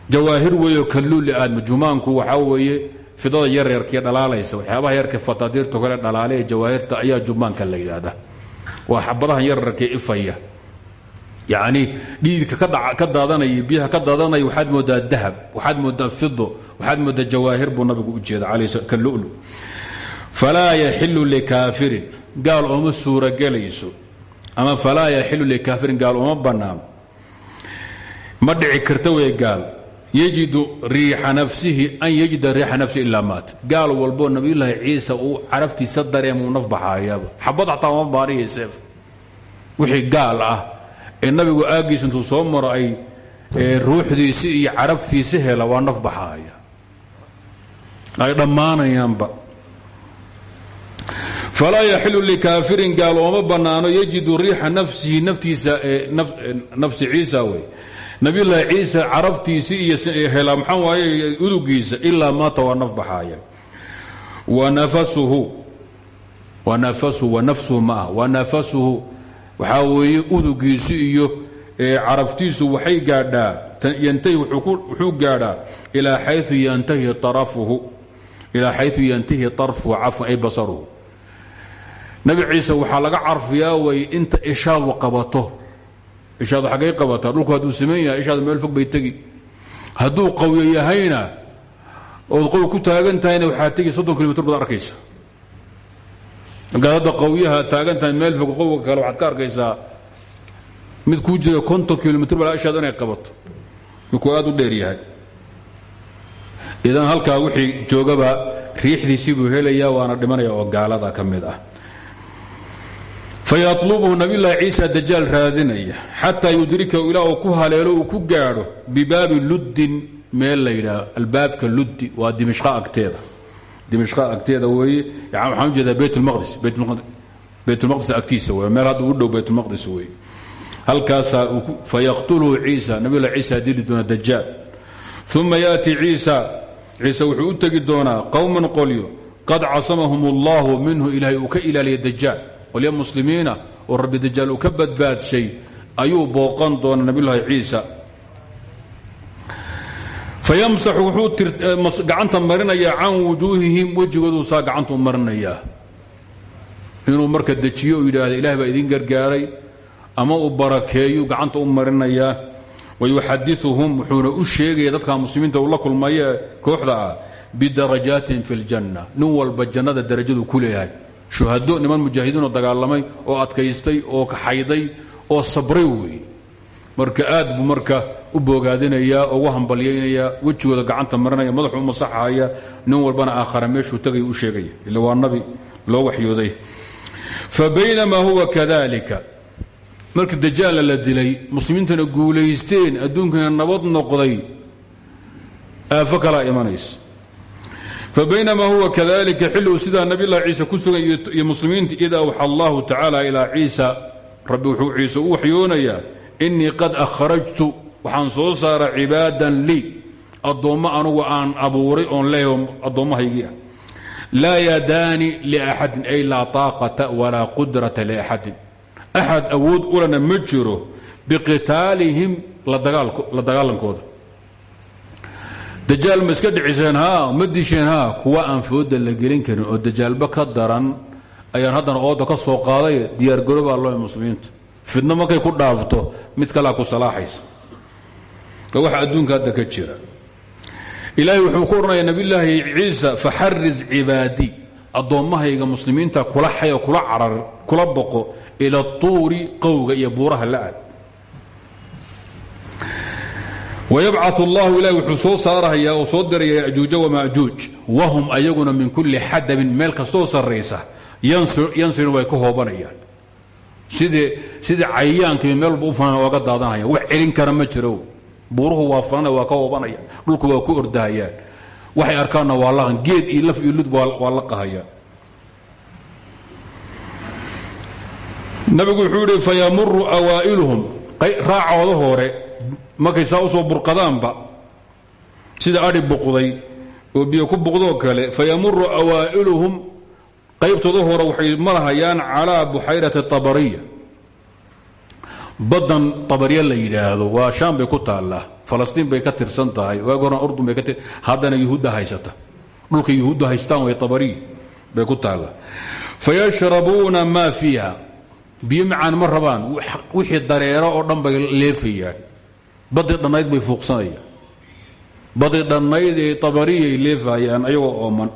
jawaahir weeyo kalluuli aadma. Jumaanku waxaa weeye fidada yaryarkee dhalaalaysa. Waxyaabaha yarka fataadiirta kale dhalaale ee jawaahirta ayaa jumaanka la yidhaahdaa. Waa xabadahan yararkee ifaya yacni dhiidka ka daadanaya biyaha ka daadanaya waxaad moodaa dahab waxaad moodaa fido waxaad moodaa jawaahir buu nabigu u jeeda ka lulu. Falaa yaxilu likaafirin gaal ooma suuragelayso ama falaa yaxilu likaafirin gaal ooma bannaano ma dhici karta wey gaal. Yajidu riixa nafsihi an yajida riixa nafsihi ilaa maat. Gaal walboo nabiyulaahi ciisa uu caraftiisa dareemuu naf baxaayaaba xabad xataa uma baaniya wixii gaal ah ee nabigu aaggiisa intuu soo maro ay ruuxdiisi iyo carabtiisi hela waa naf baxaaya. Ay dhammaanayaanba. Falaa yaxilu likaafirin gaal ooma bannaano yajidu riixa nafsihi naftiisa nafsi ciisa wey. Nabiyulaahi ciisa carabtiisi iyo hela maxaa waaye udugiisa ilaa maata waa naf baxaaya. Wanafasuhu wanafasuhu wanafsuhu ma ah wanafasuhu waxaa weeye udugiisu iyo caraftiisu waxay gaadhaa yantahi wuxuu gaadhaa ilaa xayu yantahi arafuhu ilaa xayu yantahi طarfuhu cafwan ay basaruhu. Nabi ciise waxaa laga carfiyaa way inta ishaadu qabato. Ishaadu xaggay qabataa dhulku hadduu siman yahay meel fog bay tegi. Hadduu qawyo yahayna qow ku taagan tahayna waxaa tegi soddon baad arkaysa hadda qawyaha taagan tahay meel fog qowga kale waxaad ka arkaysaa mid kuu jira konton kilomitr baa ishaadu inay qabato. Markuu aad u dheer yahay. Idan halkaa wixii joogaba riixdiisii buu helayaa waana dhimanaya oo gaalada ka mid ah. Fayaطlubhu nabiyulaahi ciisa dajaal raadinaya xataa yudrikahu ilaa uu ku haleelo uu ku gaadho bibaabi luddin meel la yidhaah albaabka luddi waa dimishqa agteeda dimishqa agteeda weeye waxaan u jeedaa baytulmaqdis baytulmaqdis agtiisa wey meel hadda ugu dhow baytulmaqdis weeye halkaasaa fayaqtulhu ciisa nabiyullahi ciisa dili doona dajaal uma yaati ciisa ciise wuxuu u tegi doonaa qowman qolyo qad casamahum allahu minhu ilaahay uu ka ilaaliya dajaal qolyo muslimiina oo rabbi dajaal uu ka badbaadshay ayuu booqan doona nabiyullaahi ciisa fayamsaxu wuxuu gacanta marinayaa can wujuuhihim wejigoodu saa gacantuu marinayaa. Inuu marka dejiyo u yidhaahda baa idin gargaaray ama uu barakeeyu gacanta u marinayaa. Wayuxadiuhum wuxuuna u sheegaya dadka muslimiinta uu la kulmaye kooxda ah bidarajaatin fi ljanna nin walba jannada darajadu ku leeyahay. Shuhado niman mujaahidiinoo dagaalamay oo adkaystay oo kaxayday oo sabray marka aad marka u boogaadinayaa oo u hambalyaynayaa wejigooda gacanta marinaya madaxu u nin walbana aakhara meeshuu tagay u sheegaya. Ila waa nabi loo waxyooday. Fa baynamaa huwa kadalika markii dajaala la dilay muslimiintana guulaysteen adduunkana nabad noqday. Aafo kalaa fa baynamaa huwa kadalika xilligu sidaa nabilahi ciise ku sugan iyo muslimiinta id awxa allahu tacaala ilaa ciisa rabbi wuxuu ciise u qad akhrajtu waxaan soo saara cibaadan lii addoommo anugu aan abuuray oon leeyaho addoommahaygii ah. Laa yadaani liaxadin ay laa taaqata walaa qudrata liaxadin axad awood ulana ma jiro biqitaalihim la dagaalankooda dajaal ma iska dhiciseen haa ma disheen haa kuwa aan fooda la gelin karin oo dajaalba ka daran ayaan haddana ooda ka soo qaaday diyaargaroobaa loo muslimiinta. Fidno markay ku dhaafto mid kalaa ku salaaxaysa waxa adduunka hadda ka jira. Ilaahay wuxuu ku odhanaya ciisa faxaris cibaadii addoommahayga muslimiinta kula xayo kula carar kula boqo ila tuuri qowga iyo buuraha la aad wayabcat allahu ilahi wuxuu soo saarahayaa oo soo diraya yajuuja wamajuuj wahum ayaguna min kulli xadabin meel kastoo sarraysa yansirun way ka hoobanayaan. Sidii sidii cayayaankii meel walba u fanan ooga daadanaya? Wax buuruhu waa fanana waa ka hoobanayaan dhulku waa ku ordahayaan waxay arkaanna waa laqan geed iyo laf iyo lud waa la qahayaan nabigu wuxuu yidhi fayamuru awaa'iluhum. Raacooda hore markay saa u soo burqadaanba sida adhi buqday oo biyo ku buqdoo kale fayamuru awaa'iluhum. Qaybtooda hore waxay marahayaan calaa buxayrati tabariya badan tabariya la yidhaahdo waa shaam bay ku taallaa falastiin bay ka tirsan tahay waagi horan urdun bay ka haddana yuhuudda haysata. Dhulka yuhuudda haystaan way tabariya bay ku taallaa. Fayashrabuuna maa fiiha. Biyo macaan wixii dareero oo dhan bay leefayaan. Badii bay fuuqsanayaan. Badii dhannayd ee tabariyay leefayaan ayagoo ooman.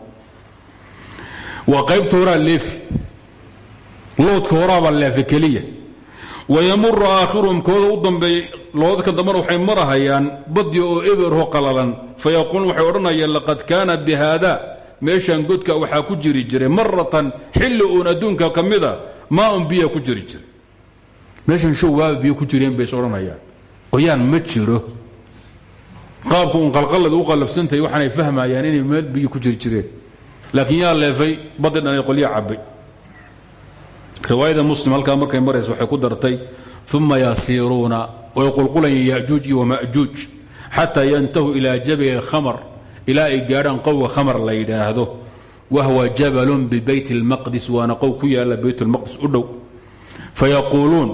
Waa qaybta horaa leefi. Loodka horaabaa leefe keliya wayamuru aakhiruhum kooda u dambeey loodka dambena waxay marahayaan badii oo eberho qalalan fayaquuluun waxay odhanayaan laqad kaana bi haada meeshan godka waxaa ku jiri jiray maratan xilli uun adduunka ka mida maa un biya ku jiri jiray meeshan show ma jiro qaabku un qalqalad u qallafsantahay waxaanay fahmayaan inay meel biyo ku jiri jireen laakiin yaa leefay badi dhanay qolya cabbay riwaayada muslim halkaa markay maraysa waxay ku dartay uma yasiiruuna way qulqulayaan yajuuj iyo wamajuuj xataa yantahuu ilaa jabali khamar ilaa ay gaadhaan qowga khamar la yidhaahdo wahwa jabalun bibeyt اlmaqdis waana qow ku yaala beyt اlmaqdis u dhow fayaquuluun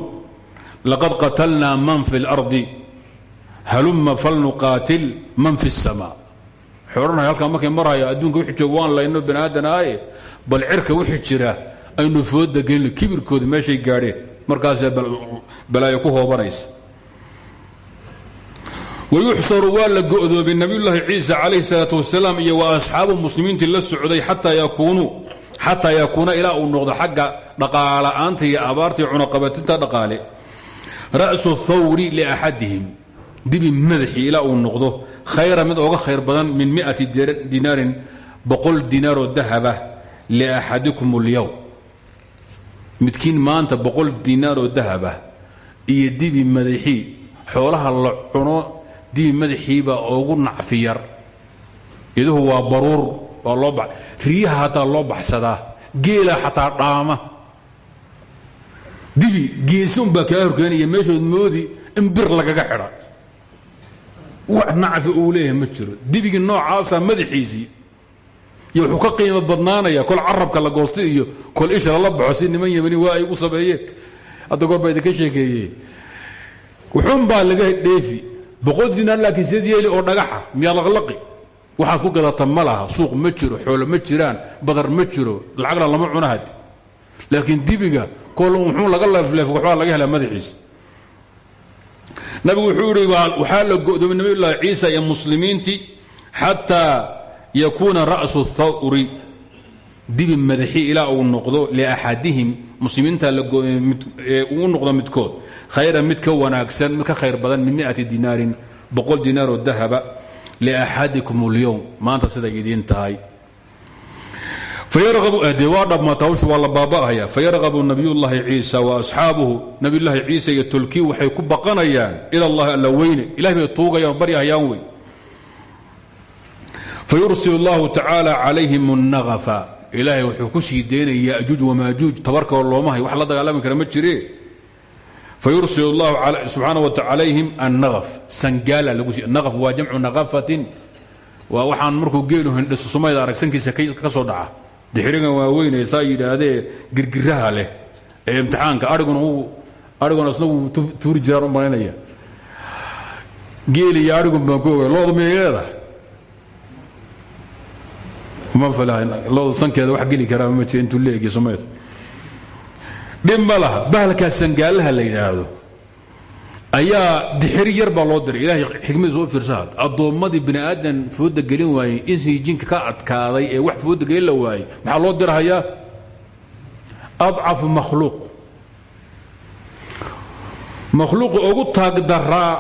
laqad qatalnaa man fi اlardi haluma falnuqaatil man fi الsama waxay odhanaya halkaa markay marhaya adduunka wixii joog waan layno bani aadan aaye bal cirka wixii jira aynu fooda gelino kibirkooda meeshay gaadheen. Markaasee balaayo ku hoobanaysa. Wayuxsaru waa la go'doobay nabiyulaahi ciisa calayhi salaatu wasalaam iyo wa asxaabu muslimiintii la socday xataa yakuuna ilaa uu noqdo xagga dhaqaala'aanta iyo abaarta iyo cunaqabatinta dhaqaale. Ra'su thawri liaxadihim dibi madaxii ilaa uu noqdo khayra mid ooga khayr badan min miati dinaarin boqol dinaaroo dahaba liaxadikum اlyowm midkiin maanta boqol dinaaroo dahaba iyo dibi madaxii xoolaha la cuno dibi madaxiibaa ugu nacfi yar. Iduhu waa baruur waa loo riyaha hataa loo baxsadaa geela xataa dhaama. Dibi geesi unbaa kaa horkeenaya meeshood moodi in bir lagaga xidha. Wax nacfi uu leeyahay ma jiro. Dibigii noocaasa madaxiisii iyo wuxuu ka qiimo badnaanaya kol carabka la goosta iyo kol isha lala baxo si niman yemani waa ay u sameeyeen. Hadda goor baa idinka sheekeeyey. Wuxuun baa laga dheefi. Boqol dinaar laakiin sideed yeeli oo dhagaxa miyaa laqlaqi? Waxaad ku gadata ma laha. Suuq ma jiro xoolo ma jiraan badar ma jiro lacagna lama cunahad laakiin dibiga kol wuxuu laga leefleef waxbaa laga helaa madaxiisa nabigu wuxuu ihi waxaa la go'doomay nabiyullaahi ciisa iyo muslimiintii xataa yakuuna ra'su thawri dibi madaxi ilaa uu noqdo liaxadihim muslimiinta uu noqdo midkood. Khayran mid ka wanaagsan mid ka khayr badan min miati dinaarin boqol dinaaroo dahaba liaxadikum اlyowm maanta siday idiin tahay. Fayarqabu nabiyullaahi ciisa wa asxaabuhu. Nabiyullaahi ciisa iyo tolkii waxay ku baqanayaan ila allahi alla weyne. Ilahay bay tuugayaan baryahayaan fayursil llahu tacaala calayhim unnaqafa ilaahay wuxuu ku sii deynaya yajuuj wamaajuuj tabarkao loomahay wax la dagaalami kara ma jiree fayursil llahu subxaana wa calayhim annaqaf sangaala lagunaqaf waa jamcu naqafatin waa waxaan markuu geelu hindhiso sumayda arag sankiisa ka soo dhaca dixirigan waaweynee saa yidhaahdee girgiraha leh ee imtixaanka aiguna isnagu tuuri jiraan u malaynaya geeliyo aigun baan ku oga loodu miyay leedahay ma loodu sankeeda wax geli karaa ma jira intuu leegi sumayda dhib ma laha bahalkaa sangaalaha la yidhaahdo. Ayaa dixiri yar baa loo diray. Ilahay xikmadiisa u fiirsaha addoommadii bini aadan fooda gelin waayey insii jinka ka adkaaday ee wax fooda gelin la waayey maxaa loo dirhayaa adcafu makhluuq. Makhluuqa ugu taagdaraa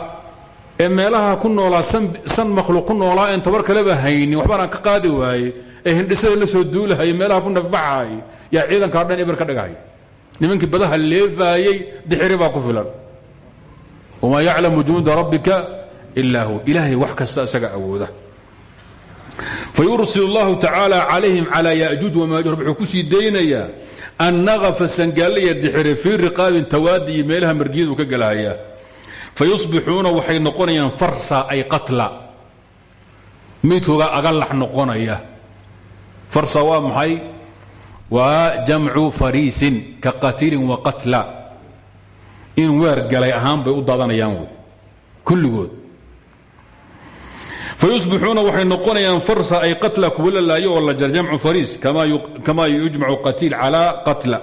ee meelaha ku noolaa san makhluuq ku noolaa en tabar kaleba haynin waxbaanaan ka qaadi waaye ee hindhisada la soo duulahay meelaha ku nafbaxaay yaa ciidankaa dhan eber ka dhigay. Nimankii badaha leefaayey dixiri baa ku filan. Wmaa yaclamu junuuda rabbika ilaa hu. Ilaahay wax kasta isaga awooda. Fayursil اllahu tacaala calayhim calى yajuuj wamaajuuj wuxuu ku sii daynayaa annaqafa sangaallaya dixire fii riqaabin tawaadi iyo meelaha margiyadu ka gelahaya fayusbixuuna waxay noqonayaan farsa ay qatla. Midkooga agalax noqonaya farsa waa maxay? Waa jamcu fariisin ka qatiilin wa qatla. In weer galay ahaan bay u daadanayaan wey kulligood. Fayusbixuuna waxay noqonayaan farsa ay qatla kuwa la laayo oo la jar jamcu fariis kama yujmacu qatiil qatla.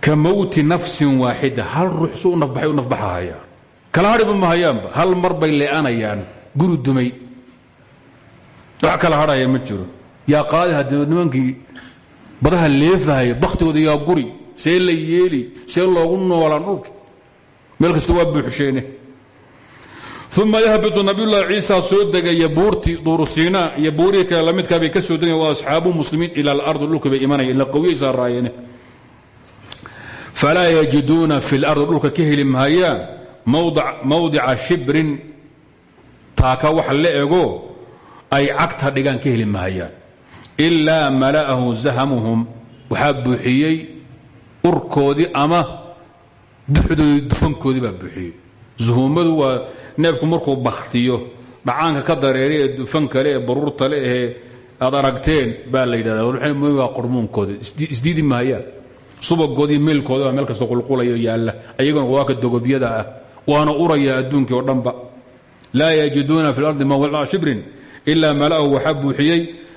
Ka nafsin waaxida hal ruux su u nafbaxay kala hadhiba mahayaanba hal mar bay lee'anayaan guri dumay. Wax kala hadhaya ma yaa qaadi haddii nimankii badaha leefahaya bakhtigooda yaa guri see la yeeli see loogu noolaan dhulka meel kasta waa buuxsheene uma yahbitu nabiyullahi ciisa soo degaya buurtii duuru siinaa iyo buurihii kale lamidkaa bay ka soo degayan waa asxaabu muslimiin ila dhulka bay imanayeen ila qawiyaysaa raayeene falaa yajiduuna fi lardi dhulka ka heli mahayaan mawdica shibrin taaka wax la ego ay cagta dhigaan ka heli ilaa mala'ahu zahamuhum. Waxaa buuxiyey urkoodii ama duxdoodii dufankoodii baa buuxiyey. Zuhuumadu waa neefku markuu bakhtiyo dhacaanka ka dareeray ee dufan kale ee baruurta le ee aad aragteen baa la yidhahda waa qormuunkooda isdiidi mahayaan subagoodii meelkooda baa meel kasta qulqulayo yaalla. Ayaguna waa ka dogobyada ah. Waana uraya adduunkii oo dhanba. Laa yajiduuna fi lardi mawdica shibrin ilaa mala'ahu. Waxaa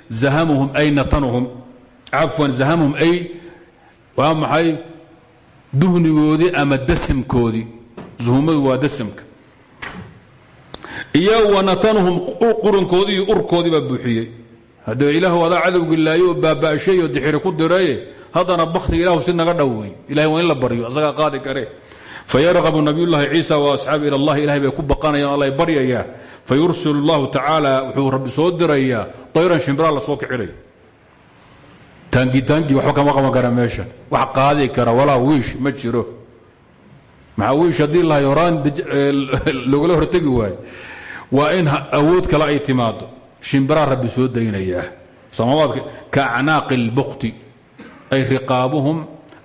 zahamuhum ay natanuhum. Cafwan zahamuhum ay waa maxay? Duhnigoodii ama dasamkoodii zuhumadu waa dasamka iyo wanatanuhum qurankoodii iyo urkoodii baa buuxiyey. Haddee ilaahu adaa cadowgii laayo oo baaba'shay oo ku diraye. Haddana bakhtiga ilahu si naga dhowey ilahay waa in la baryo asagaa qaadi kare. Fayarqabu nabiyullaahi ciisa wa asxaabu ila allahi ilahay bay ku baqanayaan allay baryayaan fayursil allahu tacaala wuxuu rabbi soo dirayaa dayran shimbiraa la soo kicinayo taangitaangi waxba kama qaban kara meesha wax qaadi kara walaa wiish ma jiro. Maxaa wiish haddii lahay horaan logala hortegi waayo? Waa in awood kale ay timaado shimbiraa rabbi soo daynayaa. Samawaadka ka acnaaqi اlbukti ay riqaabuhum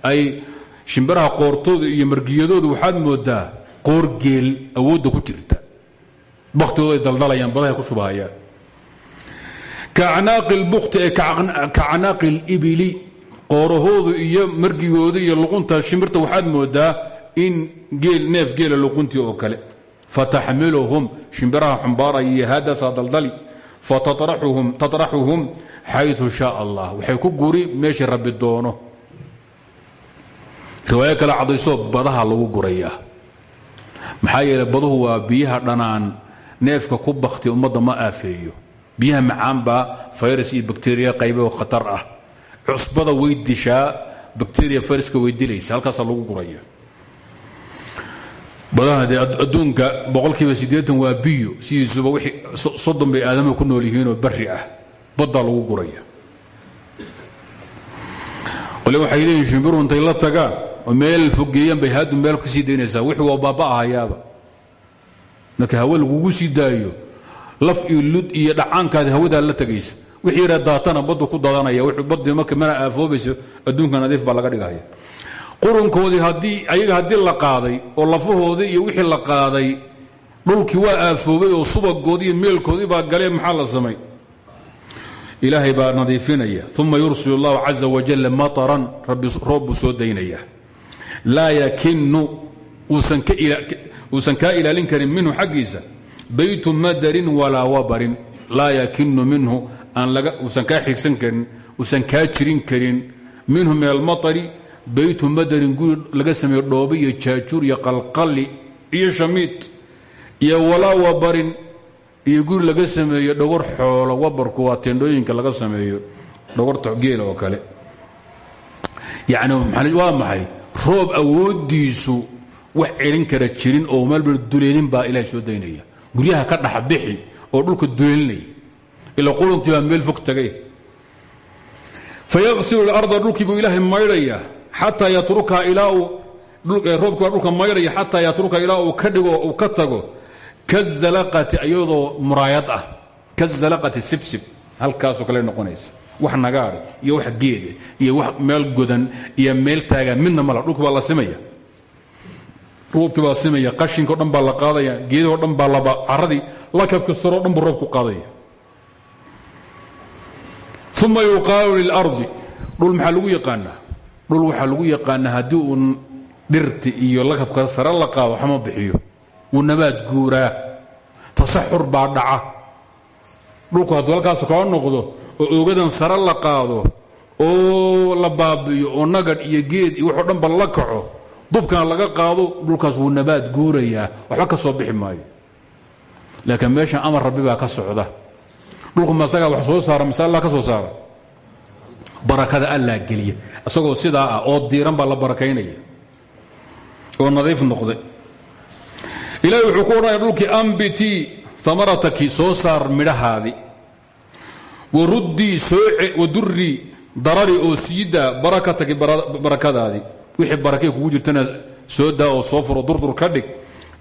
ay shimbiraha qoortooda iyo margiyadooda waxaad moodaa qoor geel ku jirta. Baktigooday daldalayaan badahay ku shubahayaan acnaaqi lbukti ee ka acnaaqi libili qoorahoodu iyo margigooda iyo luqunta shimbirta waxaad moodaa in neef geela luquntii oo kale. Fataxmiluhum shimbiraha xumbaaraya iyo haadasaa daldali. Fataraxuhum xayu shaa allah. Waxay ku guri meeshii rabbi doono. Riwaayo kale cadaysoo badaha lagu gurayaa. Maxaa yeele baduhu waa biyaha dhanaan neefka ku bakti ma aafeeyo biyaha macaan baa fayras iyo bakteriya qaybo khatar ah. Cusbada way dishaa bakteriya fayraska way dilaysa halkaasaa lagu guraya badaha dee adduunka boqolkiiba siddeetan waa biyo sidiisuba wixii soddon bay aadama ku nool yihiinoo barri ah. Baddaa lagu guraya qole waxay leeyihiin shimbiru intay la tagaan oo meel fogeeyaan bay haadu meel ka sii daynaysaa. Wixii waa baaba'ahayaaba. Marka hawe lagugu sii daayo laf iyo lud iyo dhacaankaadi hawadaa la tegaysa wixii yara daatana ku dadanaya baddii marka mana aafoobayso adduunka nadiif baa laga dhigaya qurunkoodii haddii ayaga haddii la qaaday oo lafahoodii iyo wixii la qaaday dhulkii waa aafoobay oo subagoodii iyo meelkoodii baa galee maxaa la samay? Ilaahay baa nadiifinaya. Uma yursil اllahu caza wajal maطran roob buu soo daynaya. Laa yakinu uusan kaa ilaalin karin minhu xaggiisa baytu madarin walaa wabarin laa yakinu minhu uusan kaa xigsan karin uusan jirin karin. Minhu min almaطari baytu madarin guri laga sameeyo dhoobe iyo jaajuur iyo qalqali iyo shamiid iyo walaa wabarin iyo guri laga sameeyo dhogor xoolo. Wabarku waa tendhooyinka laga sameeyo dhogorta geela oo kale. Yacni waa maxay? Roob awooddiisu wax celin kara jirin oo meelba duleelin baa ilahay soo daynaya guryaha ka dhaxbixi oo dhulka duleelinaya ila qulunkii baa meel fog tagay. Fayaqsilu اlarda dhulkii buu ilaahay maydhaya xataa yatruka ilaa uu roobkii dhulka maydhaya xataa yatruka ilaa ka dhigo uu ka tago kazalaqati iyadoo muraayad ah. Kazalaqati sibsib halkaasoo kale noqonaysa. Wax nagaari iyo wax geede iyo wax meel godan iyo meel taagaan midna mala dhulki baa la simaya roobkii baa simaya qashinkao dhan baa la qaadaya geedahoo dhan baa laba caradii lakab kastaroo dhan buu roobku qaadaya. Uma yuqaalu lilardi dhul maxaa lagu yaqaanaa? Dhul waxaa lagu yaqaanaa haddii uu dhirti iyo lakabka sare la qaado waxma bixiyo. Wuu nabaad guuraa tasaxur baa dhaca. Dhulku hadduu halkaasu kala noqdo oo oogadan sare la qaado oo la baabi'iyo oo nagadh iyo geed iyo waxoo dhanba la kaco dubkana laga qaado dhulkaas wuu nabaad guurayaa waxba ka soo bixi maayo. Laakiin meeshan amar rabbi ka socda. Dhulku masagaa wax soo saara allah ka soo saara. Barakada allaa geliya. Isagoo sidaa ah oo diiran baa la barakaynaya. Oo nadiif noqday. Ilahi wuxuu ku odhanaya dhulkii soo saar midhahaadii waruddii sooce wadurii darari oo siidaa barakataki barakadaadii wixii barakay kugu jirtana soo daa oo soo furo durdur ka dhig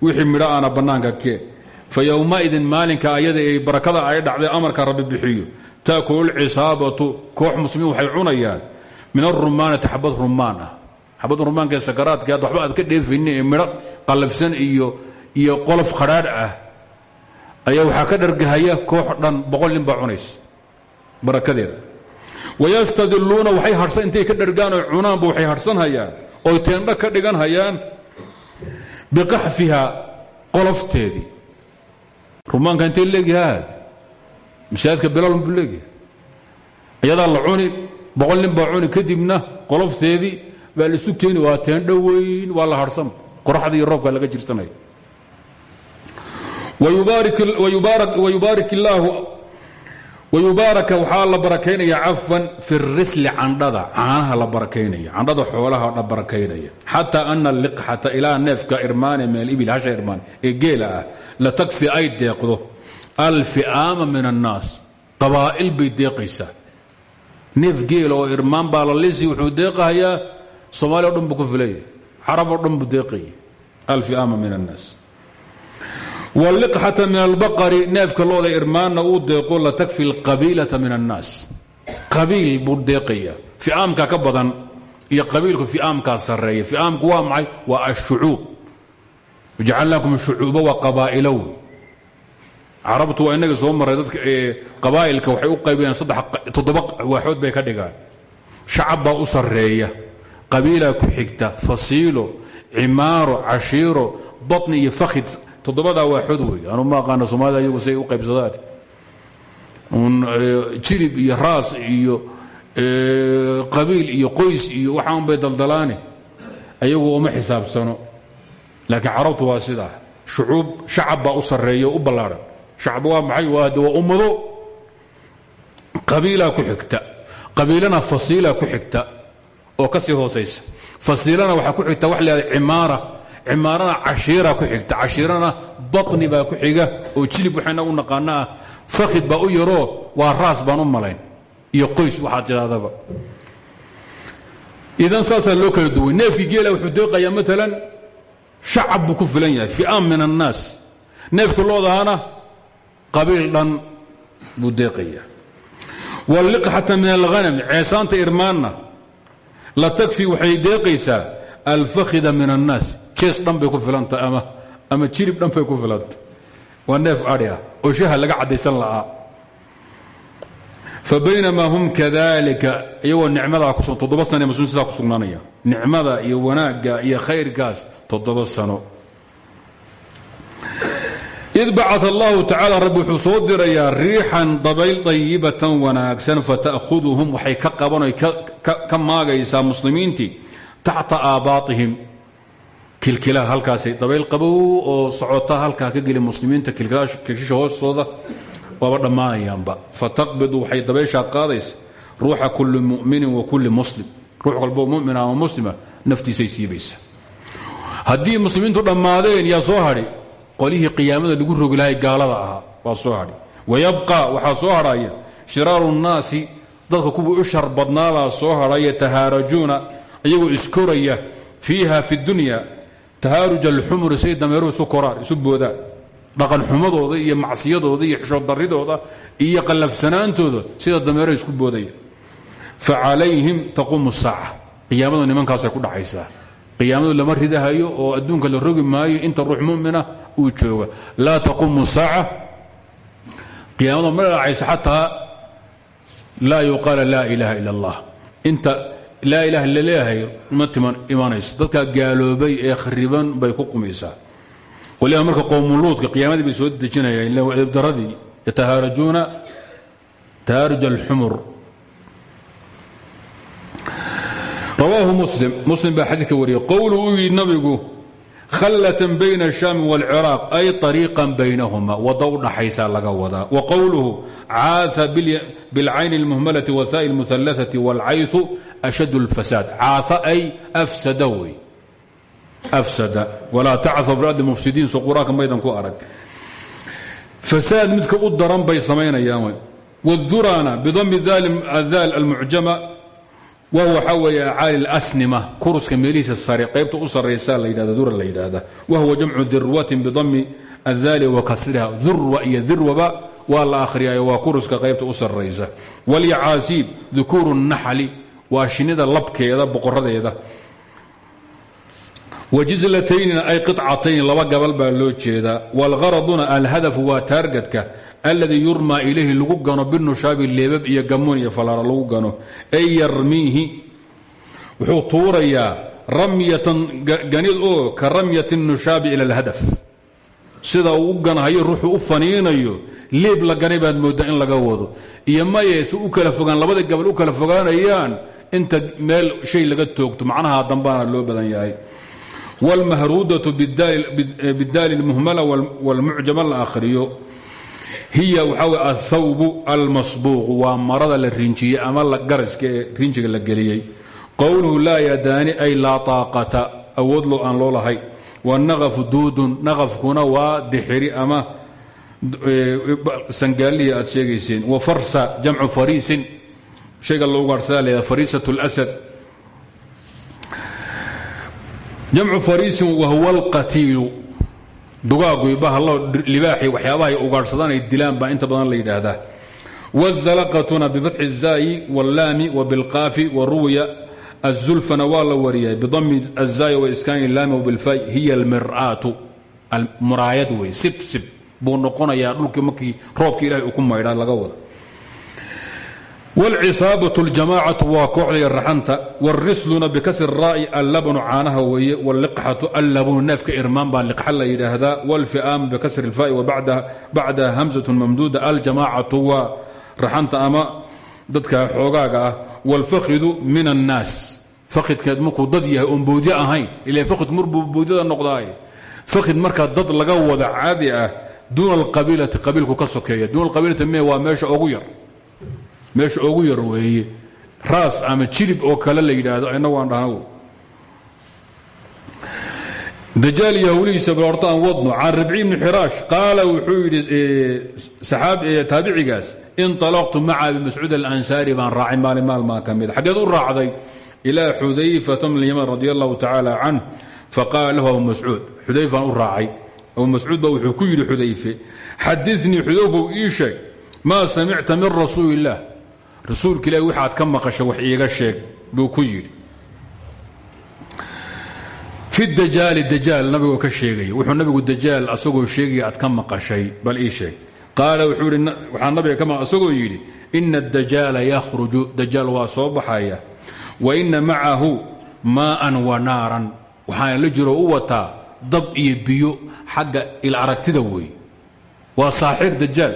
wixii midho aana bannaanka kee. Fa yowmaidin maalinka ayada ay barakada ay dhacday amarka rabbi bixiyo. Taakulu lcisaabatu koox muslimiin waxay cunayaan. Min arumaanati xabad rumaan ah. Xabad rumaanka ee sakaraadka ad waxba aad ka dheefaynin ee midho iyo iyo qolof khadhaadh ah ayaa waxaa ka dhargahaya koox dhan boqol nin baa cunaysa barakadeeda. Waxay hadhsan intay ka dhargaan oo cunaanba waxay hadhsanhayaan oy teendho ka dhigan hayaan biqaxfiha qolofteedii rumaanka intay leegyahaad mashaahidka bilaal buu leegyahay iyadaa la cuni boqol nin baa cuni kadibna qolofteedii baa la isu keeni waa teendho weyn waa la hadhsan qoraxda iyo roobka laga jirsanaya wayubaaraka waxaa la barakaynaya cafan fi risli candhada caanaha la barakaynaya candhada xoolaha la barakaynaya xataa ana liqxata ilaa neefka irmaane min alibil hasha irmaan ee geela ah la takfi ay deeqdo. Alfi'aama min annaas qabaa'il bay deeqaysaa. Neef geela oo irmaan baa la lisi wuxuu deeqahayaa wliqxata min albaqari neefka looda irmaanna uu deeqo la takfi alqabiilata min annaas qabiil buu deeqaya fi'aamka ka badan iyo qabiilku fi'aamkaa sarreeya fi'aamku waa maxay waa ashucuub jacalnaakum shucuuba wa qabaa'ilow carabtu waa inaga soo maray dadka qabaa'ilka waxay u qaybiyaan toddoba waaxood bay ka dhigaan shacab baa u ku xigta fasiilo cimaaro cashiiro batni iyo toddobadaa waaxood wey anu ma aqaana soomaalida ayagu say u qaybsadaan. Un jirib iyo raas iyo qabiil iyo qoys iyo waxaan bay daldalaane. Ayagu uma xisaabsano. Laakiin carabtu waa sidaa shucuub shacab baa u sarreeya u ballaaran. Shacab waa maxay? Waa de waa ummado. Qabiilaa ku xigta. Qabiilana fasiilaa ku xigta oo ka sii hoosaysa. Fasiilana waxaa ku xigta wax leedahay cimaara cimaarana cashiira ku xigta. Cashiirana batni baa ku xiga oo jilib waxayna naqaana fakhid baa u yaroo waa raas baan u malayn. Iyo qoys waxaad tidhahdaba. Idan saasaa loo kala duway. Geela wuxuu deeqayaa maalan shacab ku filan yahay fi'aan min annaas. Neefka loodahana qabiil dhan buu deeqayaa. Min alhanam ceesaanta irmaanna la takfi waxay deeqaysaa alfakhida min annaas jees dhan bay ku filanta ama jirib dhan bay ku filanta. Waa neef adhi ah oo shaha laga caddaysan la'aa fabaynamaa hum kadalika iyagoo nicmadaa ku toddoba sana muslimiin sidaa ku sugnaanaya. Nicmada iyo wanaagga iyo khayrkaas toddoba sano. Id allahu tacaala rabbi wuxuu soo dirayaa riixan dabayl dayibatan wanaagsan fata'huduhum waxay ka qabanoy ka maagaysaa muslimiintii taxta aabaatihim kilkilaha halkaasay dabayl qabow oo socota halkaa ka geli muslimiinta kilkisha hoostooda waaba dhammaanayaanba fataqbidu waxay dabayshaa qaadaysa ruuxa kulli muminin wa kulli muslim. Ruux walboo mumina ama muslima naftiisay siibaysa haddii muslimiintu dhammaadeen yaa soo hadhi qolihii qiyaamada lagu rogi gaalada ahaa waa soo hadhi wayabqa waxaa soo hadhaya shiraaru nnaasi dadka kuwii u shar badnaabaa soo hadhaya tahaarajuuna iyagoo iskoraya fiiha fi dunya tahaaruj alxumuri say dameeruhu isu koraan isu boodaan dhaqanxumadooda iyo macsiyadooda iyo xishooddaridooda iyo qallafsanaantooda sida dameeraha isku boodaya. Fa calayhim taquumu saaca qiyaamadu nimankaasay ku dhacaysaa qiyaamadu lama ridahayo oo adduunka la rogi maayo inta ruux mumina uu jooga. Laa taquumu saaca qiyaamada ma dhacayso xataa laa yuqaala laa allah. Inta laa ilaha la leeyahay ma imanayso dadkaa gaaloobay ee khariban bay ku qumaysaa. Waliba marka qowmuluudka qiyaamadii bay soo dejinayaan ila edabdaradii yatahaarajuuna tahaaruj alxumur rawaahu muslim. Muslim baa xadiidka wariyay. Qowlu uu yidhi nabigu khallatan bayna ashaami wاlciraaq ay طariiqan baynahuma wada u dhaxaysaa laga wadaa wa qowluhu caaa bilcayni اlmuhmalati wاthaai اlmuhallaثati wاlcayثu ashad اlfasaad caaa ay afsada wey afsada walaa tacthaw fi ardi mufsidiin soo qur-aanka maydan ku arag fasaad midka u daran bay samaynayaan wاdurana bidami daal almucjama wa waxaa weeye acaali اlasnima kuruska meelihiisa sare qaybta u saraysa la yidhahda dura la yidhaahda wa huwa jamcu dirwatin bidami addaali wa kasriha durwa iyo dirwaba waa la akhriyaayo waa kuruska qaybta u saraysa wاlyacaasiib dukuuru الnaxli waa shinida labkeeda boqoradeeda wajizlataynina ay qicatayn laba gabal baa loo jeedaa wاlgaraduna alhadafu waa taargadka alladii yurmaa ilayhi lagu gano binushaabi leebab iyo gamuun iyo falaara lagu gano ay yarmiihi wuxuu tuurayaa ramyatan ganid oo ka ramyati nushaabi ila اlhadaf sida uu u ganhayo ruuxuu u faniinayo leeb la ganay baad moodaa in laga wado iyo maye si u kala fogaan labada gabal u kala fogaanayaan inta meel shay laga toogto macnaha dambaana loo badan yahay wاlmahruudatu bidaali اlmuhmala wاlmucjama la akhriyo hiya waxaa wey athawbu almasbuuqu waa marada la rinjiyey ama garaska ee rinjiga la geliyey qowluhu laa yadaani ay laa taaqata awood loo aan loo lahay wاnaqafu duudun naqafkuna waa dixiri ama sangaalihi aad sheegayseen wafarsa jamcu fariisin shayga loogu gaarhsadaa leedaha fariisat اlasad jamcu fariisin wahuwa alqatiilu dugaagu bahalo libaaxi waxyaabahay ugaadhsadaan ay dilaan baa inta badan la yidhaahdaa wazalaqatuna bifatxi الzaayi wاllaami wabilqaafi waruwiya الzulfana waa la wariyay bidami الzaayi waiskaani اllaami wabilfaay hiya almir'aatu muraayad wey sibsib buu noqonayaa dhulkii markii roobkii ilahay uu ku maydhaa laga wada wاlcisaabaة اljamacatu waa kooxda iyo raxanta wاrisluna bikasri raa'i allabnu caanaha weeye wاlliqxatu allabnu neefka irmaan baa liqxa la yidhaahdaa wاlfi'aamu bikasri اlfaai wabacdaha hamزaة mamduuda aljamacatu waa raxanta ama dadka xoogaaga ah wاlfakhidu min الnaas fakhidkeed markuu dad yahay oon boodyo ahayn ila fakhidku marbuu boodyada noqdaay fakhid markaa dad laga wada caadi ah duuna alqabiilati qabiilku ka sokeeya duuna alqabiilati me waa meesha ugu yar meesha ogu yar weeye raas ama jilib oo kale la yidhaahdo inagu aan dhahnagu dajaal iyo hawlihiisa balortaan wadno can ribci ibni xiraash qaala wuxuu yidhi eh, eh, taabicigaas inطalaqtu maca abi mascuud alansaari baan raacay maalin maalmaa ka mida ah. xaggeed u raacday ilaa xudayfata bn yaman radi allahu tacaala canh faqaala lahu abu mascuud. Xudayfaan u raacay. Abu mascuud ba wuxuu ku yidhi xudayfe xadinii xudayfow ii sheeg maa samicta min rasuuli rasuulka ilahi waxaad ka maqashay wax iiga sheeg buu ku yidhi. Fi dajaali dajaal nabigoo ka sheegaya wuxuu nabigu dajaal asagoo sheegaya aad ka maqashay bal ii sheeg. Qaala wuxuu yidhi waxaa nabiga ka asagoo yidhi ina adajaala yakhruju. Dajaal waa soo baxaya. Wa ina macahu maa'an wa naaran. Waxaana la jiro u wataa dab iyo biyo xagga il aragtida weey. Waa saaxir dajaal.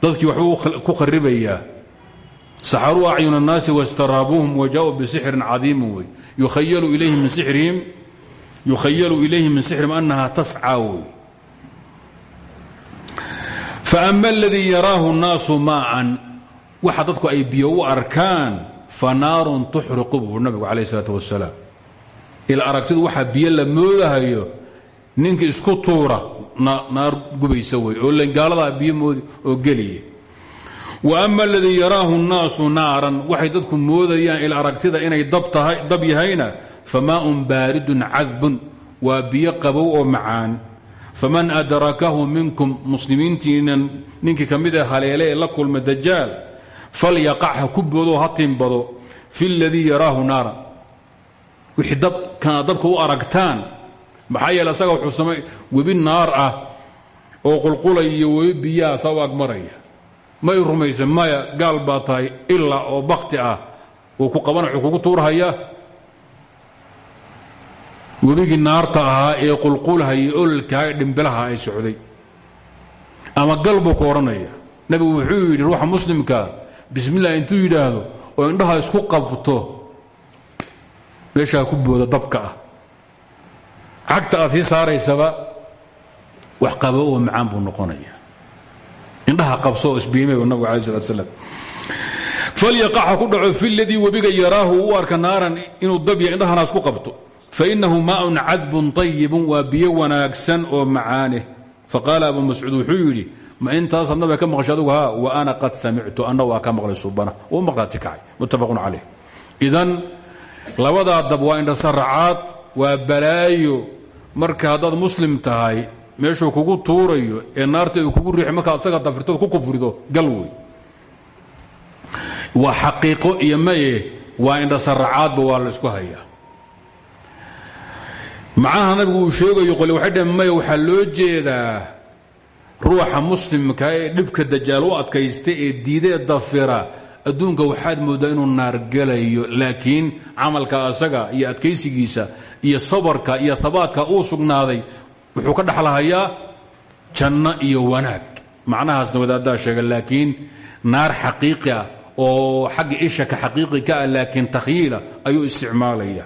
Dadkii waxbuu ku kharibayaa saxaruu acyun annaasi waistaraabuuhum wajaa'uu bisixrin cadiimin wey yukhayalu ilayhim min sixrihim annahaa tascaa wey faama aladii yaraahu nnaasu maa'an waxa dadku ay biyo u arkaan fa naarun tuxriqu buu nabigu calayh isalaat wasalaam ila aragtidu waxaa biyo la moodahayo ninka isku tuura naar gubaysa wey oo gaaladaa biyo moodi oo geliya wama aladii yaraahu nnaasu naaran waxay dadku moodayaan il aragtida inay dab yahayna famaaun baaridun cadbun waa biyo qabow oo macaan. Faman adrakahu minkum muslimiintiinan ninkii ka mid haleele ee la kulma dajaal falyaqac ha ku boodoo ha timbado fi ladii yaraahu naaran. Wixii dabkana u aragtaan maxaa yeele asaga wuxuu samay webi naar ah oo qulqulaya webi biyaha saa u agmaraya may rumaysa maya gaal baa tahay ilaa oo bakti ah. Uu ku qaban wuxuu kugu tuurhayaa webigii naarta ahaa ee qulqulhaya ololkaha dhimbilaha ay socday. Ama gal buu ku odhanaya nebigu wuxuu yidhi ruuxa muslimkaa bismillah intuu yidhaahdo oo indhaha isku qabto meeshaa ku booda dabka ah. Cagta aad sii saaraysaba wax qabo oo macaan buu noqonaya indhaha qabso oo isbiimay bu nabigu alai slat slam falyaqaxa ku dhaco fi ladii webiga yaraahu u arka naaran inuu dabya indhahana isku qabto. Fainahu maaun cadbun طayibun waa biyo wanaagsan oo macaane. Faqaala abu mascuud wuxuu ma intaasaad nabiga ka maqashay ha wa ana qad samictu anna waa ka maqlay subana u maqlaati kacay muttafaqun calayh. Idan labadaa dab waa indhasaracaad waa balaayo. Marka haddaad muslim tahay meeshuu kugu tuurayo ee naarta uu kugu riixi markaad asaga dafirtood ku kufrido gal wey waa xaqiiqo iyo maye waa indhasaracaadba la isku hayaa. Macnaha nabigu uu sheegayo qole waxay dhaheen waxaa loo jeedaa ruuxa muslimka ee dhibka dajaal u adkaysta ee diidee dafira. Adduunka waxaad mooddaa inuu naargelayo laakiin camalka asaga iyo adkaysigiisa iyo sabarka iyo habaadka uu sugnaaday wuxuu ka dhexlahayaa janno iyo wanaag. Macnahaasna wadaaddaa sheega laakiin naar xaqiiqi ah oo xagga isha ka xaqiiqi ka ah laakiin takhyiila ayuu isticmaalaya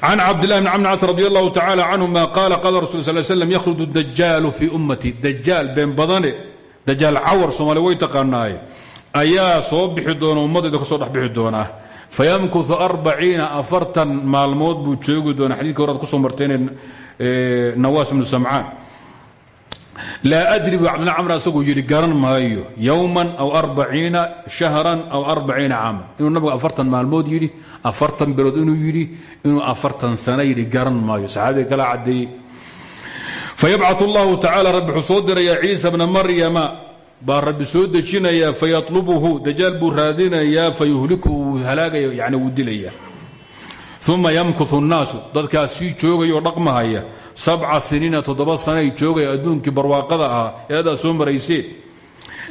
can cabdillahi bn camr cas radi allahu tacaala canhuma qaala qaala rasul sal slm yakhrudu dajaalu fii ummati. Dajaal been badane dajaal cawar soomaali way taqaanaaye ayaa soo bixi doona ummadayda soo dhex bixi doonaa fayamkuثu arbaciina afartan maalmood buu joogi doonaa xadidka horaad ku soo marteen nawaas ibnu samcaan. Laa adri buu cabdilla camr asaguu yidhi garan maayo yowman aw arbaciina shahran aw arbaciina caaman inuu nabigu afartan maalmood yidhi afartan bilood inuu yidhi inuu afartan sano yidhi garan maayo. Saxaabiga kala caddeeyey fayabcaث اllahu tacala rabbi wuxuu soo dirayaa ciisa bna maryama baa rabbi soo dejinayaa fayalubhu dajaal buu raadinayaa fayuhliku wuu halaagaya yani wuu dilaya uma yamkuu naasu dadkaas sii joogaya oo dhaqmahaya sabca siniina toddoba sanoay joogaya adduunkii barwaaqada ahaa. Ee soo marayseen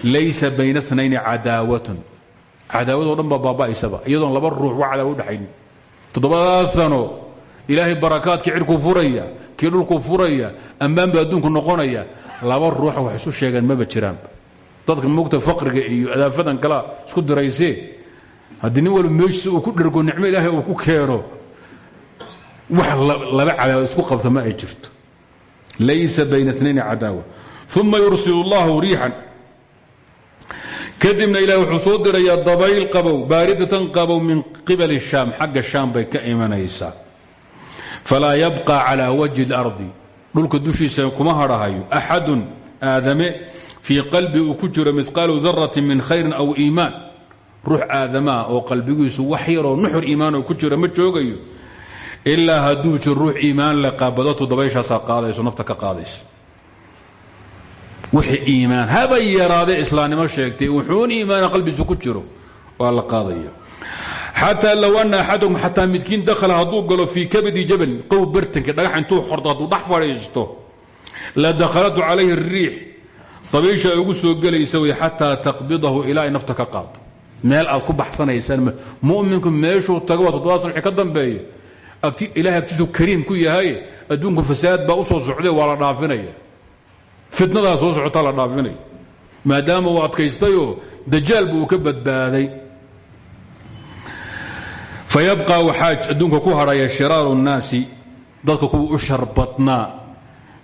laysa bayna nayni cadaawatun. Cadaawado dhan baa baaba'aysaba iyadoon laba ruux wa cadaawo udhaxaynin toddobadaa sano ilaahay barakaadkii cidhku furaya kii dhulku furaya ammaan baa adduunku noqonaya. Laba ruuxa wax isu sheegeen maba jiraanba dadka mogta faqriga iyo adaafadan kala isku diraysee haddii nin walba uu ku dhergo nicmo ilaahay uu ku keeno wax laba cadaawa isku qabta ma ay jirto laysa bayna اثنayni cadaawa uma yursil اllahu riixan kadibna ilahi wuxuu soo dirayaa dabayl qabow baaridatan qabow min qibal shaam xagga shaam bay ka imanaysaa falaa yabqa calaa wajhi اlardi dhulka dushiisa kuma hadhahayo axadun aadame fii qalbi uu ku jiro midqaalu darati min khayrin aw iimaan ruux aadamaa oo qalbigiisu wax yaroo nuxur iimaanoo ku jira ma joogayo ilaa hadduu jiro ruux iimaan le qaabadatu dabayshaasaa qaadayso nafta ka qaadaysa wixii iimaan haba yaraadee islaamnimo sheegtay wuxuun iimaana qalbigiisu ku jiro waa la qaadaya xataa low ana axadakum xataa midkiin dakhala hadduu galo fii kabadi jabalin qow bartanka dhagax intuu xorto hadduu dhex fadhiisto la dakhalatu calayhi الriix dabiisha ay ugu soo gelaysa way xataa taqbidahu ilaa ay nafta ka qaado meel aad ku baxsanaysaan muminku meeshuu tago waa toddoba san wixii ka dambeeya ilaahay agtiisu kariim ku yahaye adduunku fasaad baa u soo socday waa la dhaafinaya. Fitnadaa soo socotaa la dhaafinaya. Maadaama uu adkaystayoo dajaalba uu ka badbaaday. Fa yabqaa adduunka ku hadhaya shiraaru nnaasi dadka kuwa u shar badnaa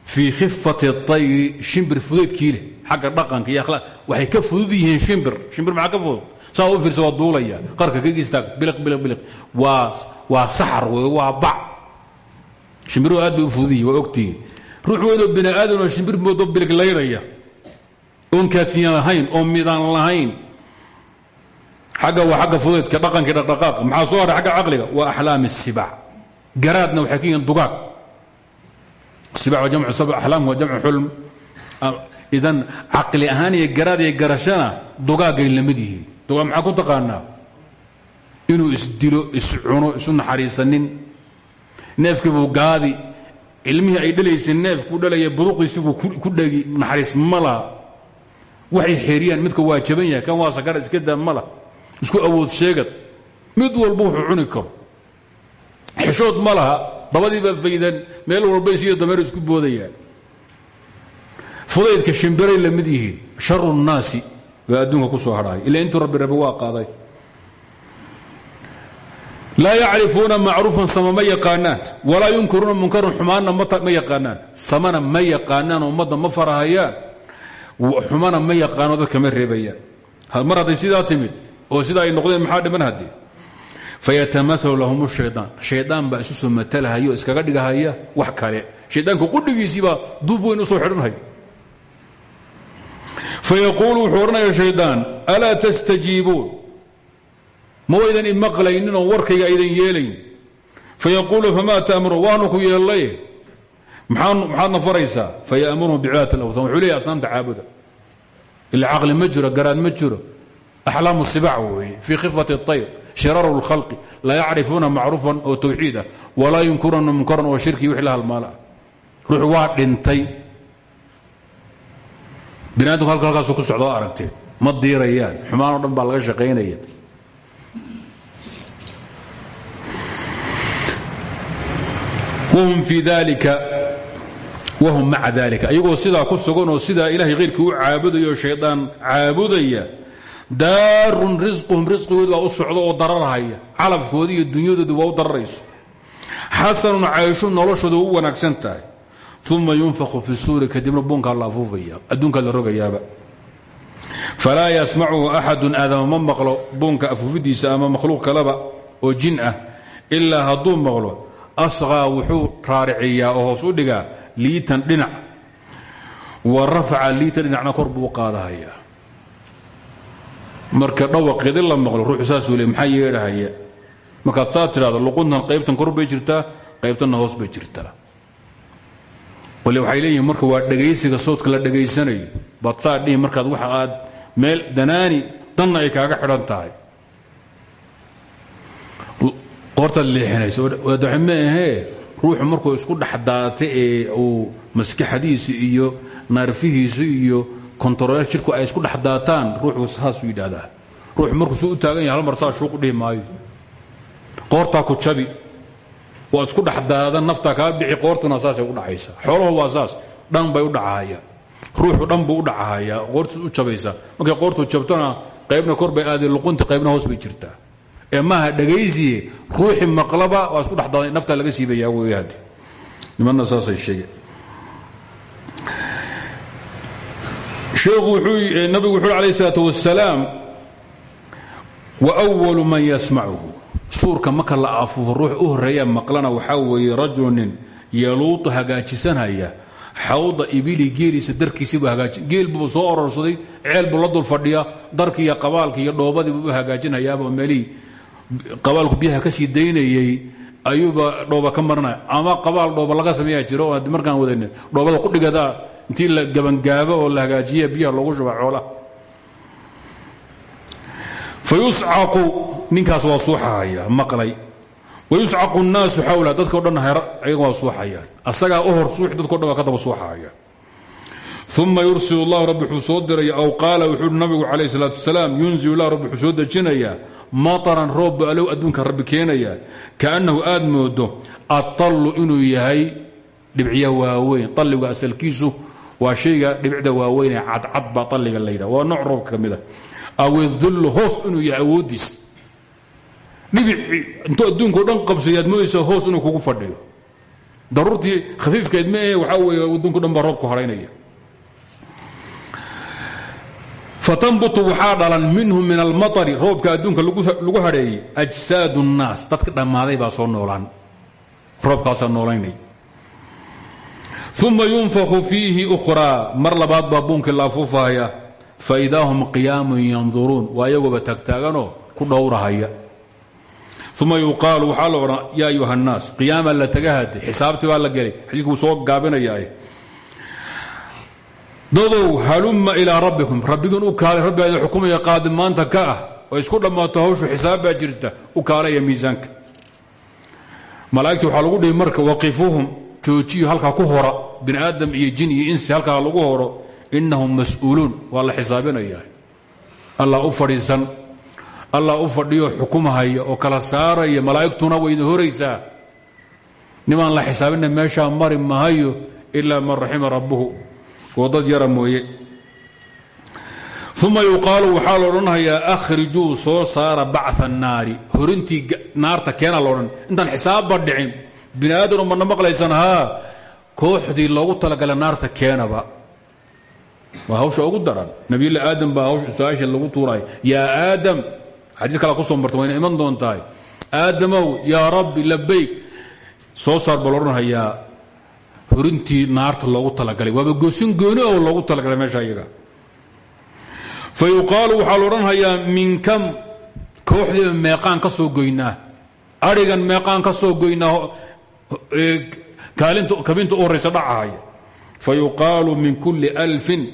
fii khifati tayri shimbir fudeedkii leh dhaqanka iyo waxay ka fudud shimbir. Shimbir maxaa ka fudud? Saa u fiirsa waa duulaya. Qarka kaga istaag biliq biliq biliq waa waa saxar wey waa bac. Shimbiruhu aad bay u fudud yihiin waa ogtihiin. Ruux weynoo bini aadan oo shimbir moodo biliq laynaya. Oon kaafiyan lahayn oon midaan lahayn. Xagga waa agga fudaydka dhaqankii dhaqdhaqaaqa maxaa soo haray agga caqliga? Waa axlaam الsibac garaadna waxay ka yihiin dugaag. Sibac waa jamcu sab axlaam waa jamcu xulm. Idan caqli ahaan iyo garaad iyo garashana dugaagay la mid yihiin dugaag maxaa ku taqaanaa? Inuu isdilo iscuno isu naxariisanin. Neefkiibuu gaadi. Ilmihii ay dhalaysay neefkuu dhalaya buruqiisibuu ku dhegi naxariis ma laha. Waxay midka waa jaban yahay kan waa sakara iska daa ma lah isku awood sheegad. Mid walba wuxuu cuni karo. Xishood ma laha. Dabadiibaa faydan. Meel walbay siyo dameer isku boodayaan. Fudaydka shimbiray la yihiin. Sharu nnaasi baa adduunka ku soo hadhaay ila intuu rabbi rabe waa qaaday. Laa yacrifuuna macruufan sama ma yaqaanaan. Walaa yunkiruuna munkaran xumaanna ma yaqaanaan. Samana ma yaqaanaan ummadda ma farahayaan. Xumana ma yaqaano dadka ma reebayaan. Mar hadday sidaa timid oo sidaa ay noqdeen maxaa dhiman haddee fayatamaalu lahum shayaan shaydaan baa isu soo matalahaya o iskaga dhigahaya wax kale. Shaydaanka qudhigiisiibaa duub weyn u soo xidhanhaya fayaquulu wuxuu odhanaya shaydaan alaa tastajiibuun ma waydan imaqlaynin oo warkayga aydan yeelayn fayaquulu famaa ta'muruun waanu ku yeellaye maxaadna faraysaa fayaamurhum bicibaadati alawthan wuxuu leeyahy asnaamta caabuda ila caqli ma jiro garaad ma jiro axlaamu sibac weeye fii khifati اطayr shiraaru اlkhalqi laa yacrifuuna macruufan oo tawxiid ah walaa yunkiruuna munkaran oo shirki wix la halmaala ah ruux waa dhintay bini adamku halka halkaasuu ku socda oo aragteen ma diirayaan xumaan dhan baa laga shaqaynaya whm fii dalika wahum maca dalika ayagoo sidaa ku sugan oo sidaa ilahay khayrkii u caabudaya oo shaydaan caabudaya daarun risquhum risqigoodi baa u socda oo dararhaya calafkoodii iyo dunyadoodu waa u dararayso. Xasanun cayshu noloshooda u wanaagsan tahay uma yunfaku fi suuri kadibna buunkaa la afuufaya adduunkaa la rogayaaba falaa yasmacuhu axadun aadama ma maqlo buunka afuufidiisa ama makhluuq kaleba oo jin ah ilaa hadduu maqlo asqaa wuxuu raariciyaa oo hoos u dhigaa liitan dhinac wa rafaca liitan marka dhawaqeedi la maqlo ruuxu saasuu le maxaa yeedhahaya markaad saa tidhahdo qaybtan kor jirtaa qaybtanna hoos bay jirtaa qole waxay leeyihiin marka waa dhegaysiga soodka la dhegaysanayo baad saa dhihi markaad waxa aad meel danaani danna ay kaaga xidhan tahay. Qoortaad leexinaysa ma ahee ruuxu markuu isku dhexdaata ee uu maskaxdiisa iyo naarfihiisa iyo kontarool jirku ay isku dhexdaataan ruuxu saasuu yidhaahdaa. Ruuxu markuu suu u taagan yahay hal mar saa shuuqu dhihi maayo. Qoortaa ku jabi waad isku dhexdaadan naftaa kaa bixi qoortuna saasay u dhacaysa. Xooluhu waa saas. Dhan bay u dhacahayaan ruuxu dhan buu u dhacahayaa qoortiis u jabaysa. Markay qoortu jabtona qaybna kor bay aadeen luqunta qaybna hoos bay jirtaa ee maaha dhagaysiye ruuxii maqlaba waa isku dhexdaaday naftaa laga siibayaa wey hadde nimanna saasay sheegeen. Nabigu wuxuu alayh isalaat wasalaam wa walu man yasmacuhu suurka marka la afuufo ruux u horreeya maqlana waxaa weeye rajulu nin yaluutu hagaajisanaya. Xawda ibili geeliisa darkiisiibuu hagaaji geel buu soo ororsaday ceel buu la dul fadhiya darkii iyo qabaalki iyo dhoobadii buu hagaajinayaaba meelihii qabaalku biyaha ka sii daynayey ayuuba dhooba ka maranaya ama qabaal dhooba laga sameeyaa jiro oo markaan wadanin dhoobada ku dhigadaa intii la gabangaabo oo la hagaajiya biyaha loogu shuba xoolaha ninkaas waa suuxahaya maqlay wayuscaqu الnaasu xawla dadko dhan ayaga waa suuxayaan asagaa u hor suux dadko dhan waa ka daba suuxahayaan uma yursil اllahu rabbi wuxuu soo diraya aw qaala wuxuu uhi nabigu calayh الsalaaة wasalaam yunzil lah rabbi wuxuu soo dejinayaa maطran roob bu alow adduunka rabbi keenaya kaأnnahu aad moodo aطallu inuu yahay dhibciya waaweyn alligu asalkiisu waa shayga dhibicda waaweyn ee cadcad baa alliga la yidhah waa nooc roobka ka mida aw idullu hoos inuu yahay awooddiis dhibic intuu adduunkao dhan qabsayaad moodaysa hoos inuu kugu fadhiyo. Daruurtii khafiifkeed ma eh, ahe waxaa weeye waddunkao dhan baa roobku haraynaya. Fatanbutu waxaa dhalan min almaari roobka adduunka lagu hadheeyey ajsaad nnaas dadka dhammaaday baa soo noolaan. Roobkaasaa noolaynay. Uma yunfaku fiihi ukhraa mar labaad baa buunkii fa idaa hum qiyaamun yanduruun waa ku dhowrahaya uma yuqaalu waxaa la odhan yaa ayuha الnaas qiyaamaa la taga hade xisaabtii baa la gelay xadiidkuu soo gaabinaya dadow halumma ilaa rabbikum rabbigiin u kaalay rabbi idin xukumaya qaadi ka ah isku dhammaato hawshu xisaab jirta u kaalaya miisaanka. Malaa'igta waxaa lagu dhihi marka waqifuuhum joojiyo halkaa ku hora bini aadam iyo jin iyo insi halkaa lagu horo innahum mas'uuluun waa la xisaabinaya allah u fadhiisan allah u fadhiyo xukumahaya oo kala saaraya malaa'igtuna way idin horaysaa nimaan la xisaabina meeshaa mari mahayo ilaa man raxima rabbuhu oo dad yara mooye uma yuqaalu waxaa la odhanhayaa akhrijuu soo saara bacثa الnaari horintii naarta keena laodhan intaan xisaabba dhicin bini aadam mana maqlaysan haa kooxdii loogu talagala naarta keenaba waa hawsha ugu daran nabiyulla aadam baa hawsha su-aasha lagu tuuraay yaa aadam xadiid kala ku soo marta wayna iman doontahay. Aadamow yaa rabbi labayk soo saar baa laodhanhayaa horintii naarta loogu talagalay. Waaba goosin gooni oo loogu talagalay meesha iyaga. Fa yuqaalu waxaa odhanhayaa min kam? Kooxdiiba meeqaan ka soo goynaa. Arigan meeqaan ka soo goynaa kabinta u horraysa dhacahaya fa yuqaalu min kulli alfin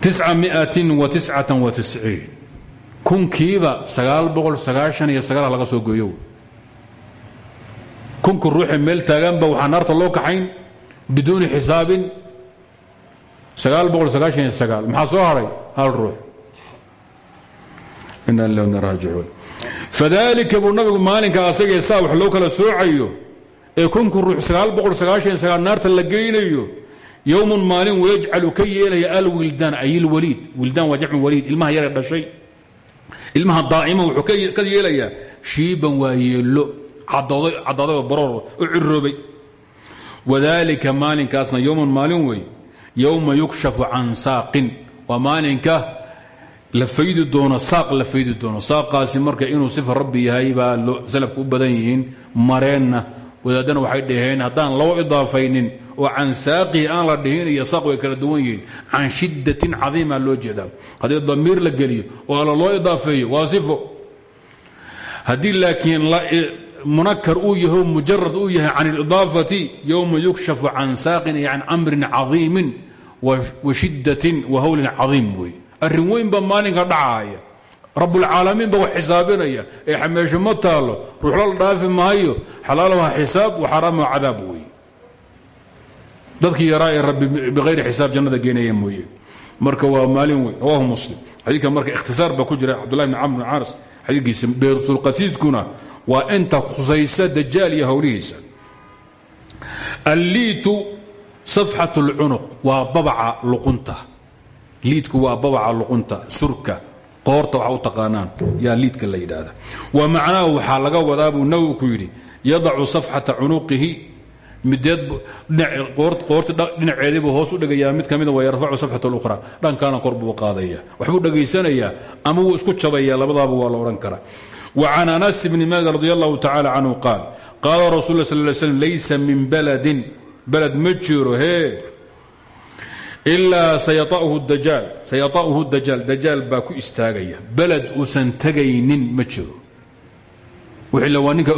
tisca miatin wa tiscatan wa tisciin kunkiiba laga soo gooyo kunka ruuxe meel taaganba waxaa naarta loo kaxayn biduuni xisaabin maxaa soo haray? Hal ruux. Fadalika buu nabigu maalinka asagee saa wax loo kala soocayo ee kunka ruux naarta la geynayo yowmun maalin wayajcalu ka yeelaya alwildaan ay ilwaliid wildaan waa jamcu waliid ilmaha yare dhashay ilmaha daa'ima wuxuu ka yeelayaa shiiban waa yeello cadaaday oo baroor u ciroobay wadalika maalinkaasna yowman maalin wey yowma yukshafu can saaqin. Waa maalinka la faydi doono saaq la faydi doono. Saaqaasi marka inuu sifa rabbi yahay baa salafku u badan yihiin mareenna wadaadana waxay dhaheen haddaan loo idaafaynin oo can saaqihi aan la dhihin iyo saaq way kala duwan yihiin can shiddatin cadiima loo jeedaa haddii damiir la geliyo oo alla loo idaafeeyo waa sifo. Haddii laakiin munakar uu yaho mujarad uu yahay can اlidaafati yowma yukshafu can saaqin iyo amrin cadiimin wa shiddatin wa howlin cadiim wey. Arrin weyn baa maalinka dhacaaya rabbulcaalamiin ba wax xisaabinaya ee xameesho ma taalo ruuxla la dhaafi maayo xalaalaha xisaab waxaaraamaha cadaab wey dadkii yaraa ee rabbi biayri xisaab jannada geenaya mooye marka waa maalin weyn rawahu muslim xadiidka marka ikhtisaar baa ku jira cabdullahi bn camr bn caras xadiidkiisa beertulqasiidkuna waa inta khusaysa dajaal iyo howlihiisa alliitu safxat اlcunuq waa babaca luqunta liidku waa babaca luqunta surka qoorta waxa u taqaanaan yaa liidka la yidhaahda. Wa macnaahu waxaa laga wadaa buu nawowi ku yidhi yadacu safxata cunuqihi mideed qoorti dhinaceediibuu hoos u dhegayaa mid ka mida wa yarfacu safxat اlukhra dhankaana kor buu qaadaya. Waxbuu dhegaysanayaa ama wuu isku jabaya labadaaba waa la odhan karaa. Wa can anas bni maalik radi allahu tacala qaal qaala rasul sal ly slm laysa min baladin. Baled ma ilaa sayata'uhu dajaal dajaal baa ku istaagaya. Beled uusan tegaynin ma jiro. Wixii waa ninka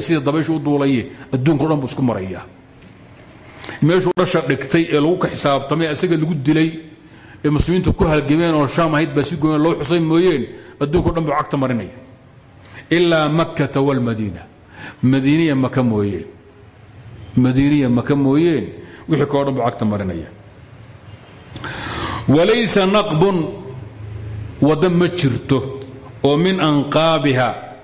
sida dabayshu u duulaye adduunka o dhan buu isku maraya. Meeshuu dhasha dhigtay ee lagu ka xisaabtamay isaga lagu dilay ee muslimiintu ku halgameen oo shaam ahayd baa si loo xusay mooyeen adduunka o dhan buu cagta marinaya. Ilaa makkata wاlmadiina madiiniya maka mooyeen. Madiiniya maka mooyeen. Wixii kao dhan cagta marinaya walaysa naqbun waddo ma jirto oo min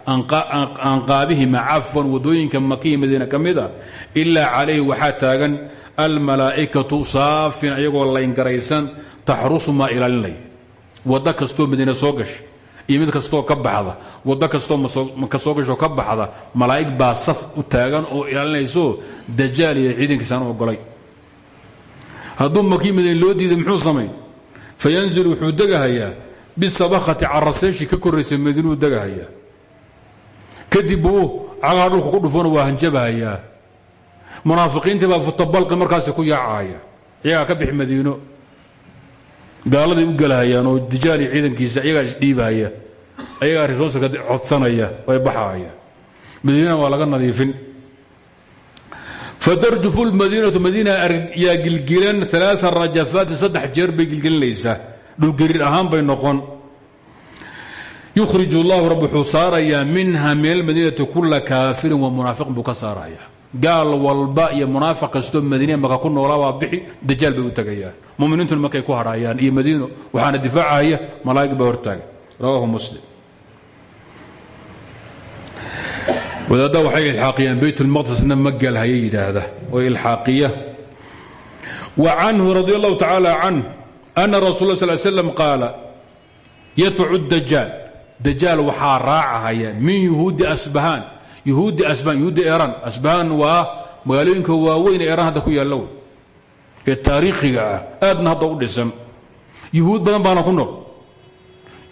anqaabihima cafwan waddooyinka makiya madiina ka mid a ilaa calayhi waxaa taagan almalaa'ikatu saafin ayagoo layngaraysan taxrusu maa ilaalinaya waddo kastoo madiina soo gasha iyo mid kastoo ka baxda waddo kastoo ka soo gashoo ka baxda malaa'ig baa saf u taagan oo ilaalinayso dajaal iyo ciidankiisaan loo diiday fayanzil wuxuu degahayaa bisabakati caraseeshii ka korraysay madiinuu degahayaa kadib buu cagaa dhulka ku dhufona waa hanjabahayaa munaafiqiintii baa futabalqi markaasi ku yaacaya iyagaa ka bixi madiino. Gaaladay u gelahayaan oo dijaal iyo ciidankiisa iyagaa isdhiibahaya ayagaa rsosalka codsanaya ay baxahaya. Madiina waa laga nadiifin fatarjufu lmadiinatu madiina yaa gilgilan aa rajafaatin saddex jeer bay gilgelinaysaa dhulgariir ahaan bay noqon. Yukhrij اllahu rabb wuxuu saarayaa minha min almadiinati kula kaafirin wa munaafiqin buu ka saaraya gaal walba iyo munaafiq kastoo madiine maka ku noolaa waa bixi dajaal bay u tegayaan muminiintuna markay ku hadhaayaan iyo madiino waxaana difaacaya malaa'ig baa hortaaga. Rawahu muslim wadaadda waxay ilxaaqiyaan bayt اlmaqdisna ma galhaya yidhaahda oo ilxaaqiya. Wa canhu radi allahu tacaala canh ana rasul sl slam qaala yatbacu dajaal dajaal waxaa raacahaya min yuhuudi asbahaan. Yuhuudi asbahan yuhuudi eran asbahaan waa magaalooyinka waaweyn ee eran hadda ku yaalla wey. Taariikhiga ah aadna u dhisan. Yuhuud badan baana ku nool.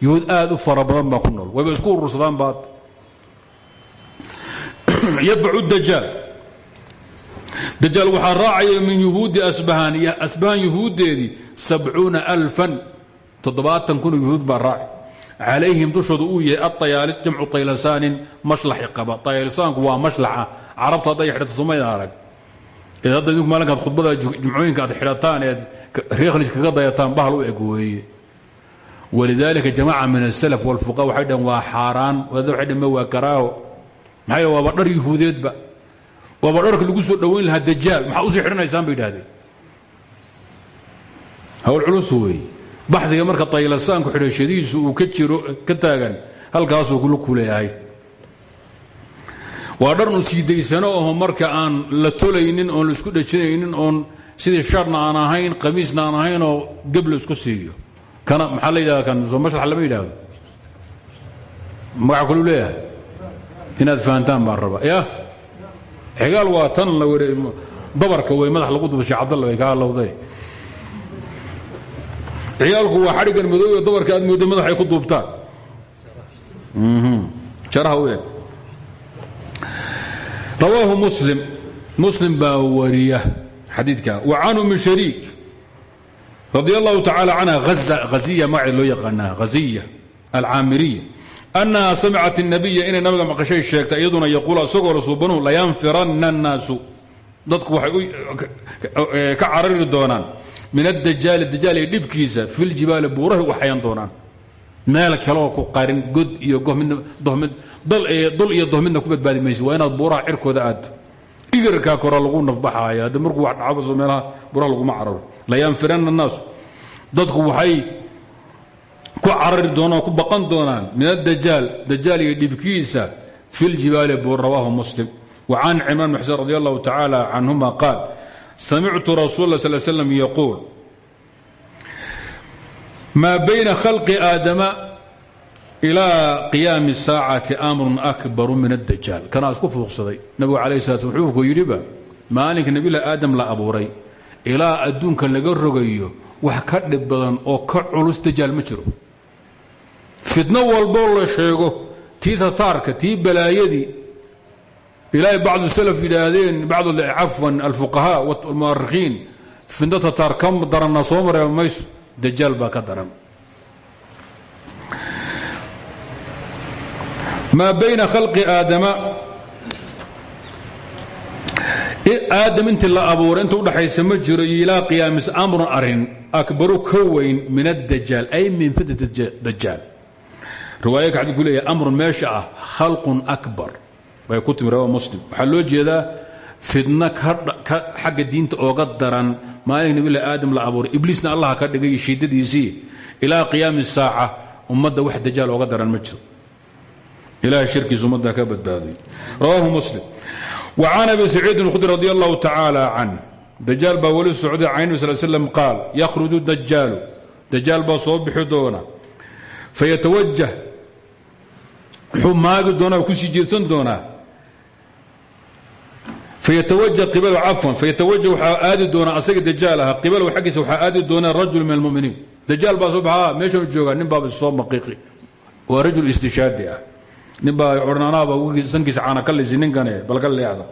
Yuhuud aad u fara badan ku nool. Wayba isku urursadaan baad yatbacu dajaal dajaal waxaa raacaya min yuhuudi asbahaan yuhuuddeedii sabcuuna alfan toddobaatan kun yuhuud baa raaci. Calayhim dushooda uu yahay aayaalis jamcu taylasaanin mashlaxi qaba. Tayalisaanku waa mashlaxa carabta hadday xidhata sumayda arag. Eed hadda idinku maalinkaad khudbada jumcooyinka aad xidhataan eed kaga dayataan bahal u eg weeye. Walidaalika jamaaca min asalaf walfuqa waxay dhaheen waa xaaraan maxaa waaba dhar yuhuudeedba. Waaba dharka lagu soo dhowayn lahaa dajaal. Maxaa u sii xidhanaysaan bay idhahdeen hawl culus weeye baxdiga marka taylasaanku xidhashadiisu uu ka jiro ka taagan halkaasuu kula kuleeyahay. Waa dharnu siidaysano oho marka aan la tolaynin oon la isku dhajinaynin oon sidii sharna aan ahayn qamiisna aan ahayn oo geb la isku siiyo. Kana maxaa la yidhahda kan? Soo mashlax lama yidhaahdo. Magaca kalu leeyahay inaad fahantaan baan raba. Ya xigaal waa tan la dabarka wey madax lagu duba sheekh cabdalla way ka hadlowday ciyaalku waa xadhiggan madoobe dabarka aad moodda madaxay ku duubtaan. Jaraha u eg rawaahu muslim. Muslim baa wariya xadiidka. Wa can umi shariik radi allahu tacaala canha haziya magaceed loo yaqaanaa haziya alcaamiriya annaha samicat nabiya inay nabiga maqashay sheegtay iyaduna yaquul isagoo rasuubanuhu layanfiranna annaasu. Dadku waxay eh, ka carari doonaan. Min adajaali dajaal iyo dhibkiisa fil jibaali buuraha u doonaan. Meel kaleoo ku qarin god iyo eh, dul iyo dohmidna ku badbaadi maysa waa inaad buuraha cirkooda aadto igarkaa kora lagu nafbaxaaya hadda markuu wax dhacbaso meelaha buuraha laguma cararo. Layanfiranna annaasu. Dadku waxay ku carari doonaan ku baqan doonaan min adajaal dajaal iyo dhibkiisa fi ljibaali rawaahu muslim. Wa can cimraan bn xuseen radi allahu qaal samictu rasul la sl slam yaquul maa bayna khalqi aadama ilaa qiyaami saacati amrun akbaru min addajaal kanaa isku fuuqsaday. Nabigu calayh slat wuxuu ku yidhiba maalinka nebila aadam la abuuray ilaa adduunka laga rogayo wax ka dhib badan oo ka culus dajaal ma jiro fitno walboo la sheego tii tataarka tii balaayadii. Ilaahay bacdu salaf yidhaahdeen bacdu cafwan alfuqahaa walmu'arikhiin fitno tataar ka daranna soo mareeba mayso dajaal baa ka daran. Maa bayna khalqi aadama? Aadam intii la abuuray inta udhaxaysa ma jiro ilaa qiyaamis amrun arrin akbaru ka weyn min addajaal ay min fitnat dajaal riwaayaka xadiidku leeyahay amrun meesha ah khalqun akbar. Bay ku timi rawa muslim. Waxaa loo jeedaa fidno xagga diinta ooga daran maalinka nabilah aadam la abuuray. Ibliisna allah ka dhigay shiidadiisii ilaa qiyaami saaca ummadda wax dajaal ooga daran ma jiro. Ilahay shirkiisa ka badbaaday. Rawaahu muslim. Wa can abi saciidin khudri radi allahu tacaala can. Dajaal baa weli socday can nabi qaal yakhruju dajaalu dajaal baa soo doona. Fayatawajah wuxuu maagi doonaa ku sii jeedsan doonaa. Fayatawajah cafwan fayatawajah aadi doonaa asaga dajaal aha. Qibalow xaggiisa waxaa aadi doonaa rajul min almuminiin. Dajaal baa soo baxa meeshan joogaa nin soo maqiiqi. Waa rajul istishaadi ah. Nin baa odhanaanaaba sankiisa caana ka lisi ninkane balka leexda.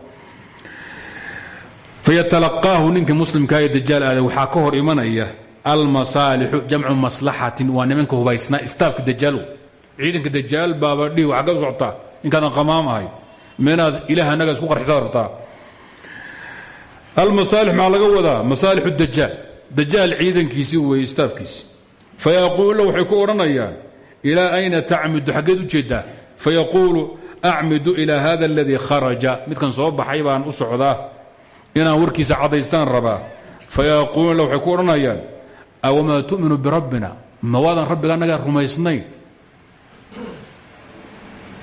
Fayatalaqaahu ninkii muslimkaa ee dajaal aaday waxaa ka hor imanaya almasaalixu jamcu maslaxatin waa nimanka hubaysnaa istaafka dajaalow ciidanka dajaal baaba dhihi waxaa ka socotaa inkaadan qamaamahay minaad ilaah annaga isku qarxisaad rabtaa. Almasaalix maxaa laga wadaa? Masaalixu dajaal. Dajaal ciidankiisii weeye istaafkiisi fayaquulu waxay ku odhanayaan ilaa ayna tacmidu? Xaggeed u jeeddaa fayaquulu acmidu ilaa hada aladii kharaja. Midkan soo baxay baan u socdaa inaan warkiisa cadaystaan rabaa. Fayaquuluuna waxay ku odhanayaan awamaa tu'minu birabbina ma waadan rabbiga annagaa rumaysnayn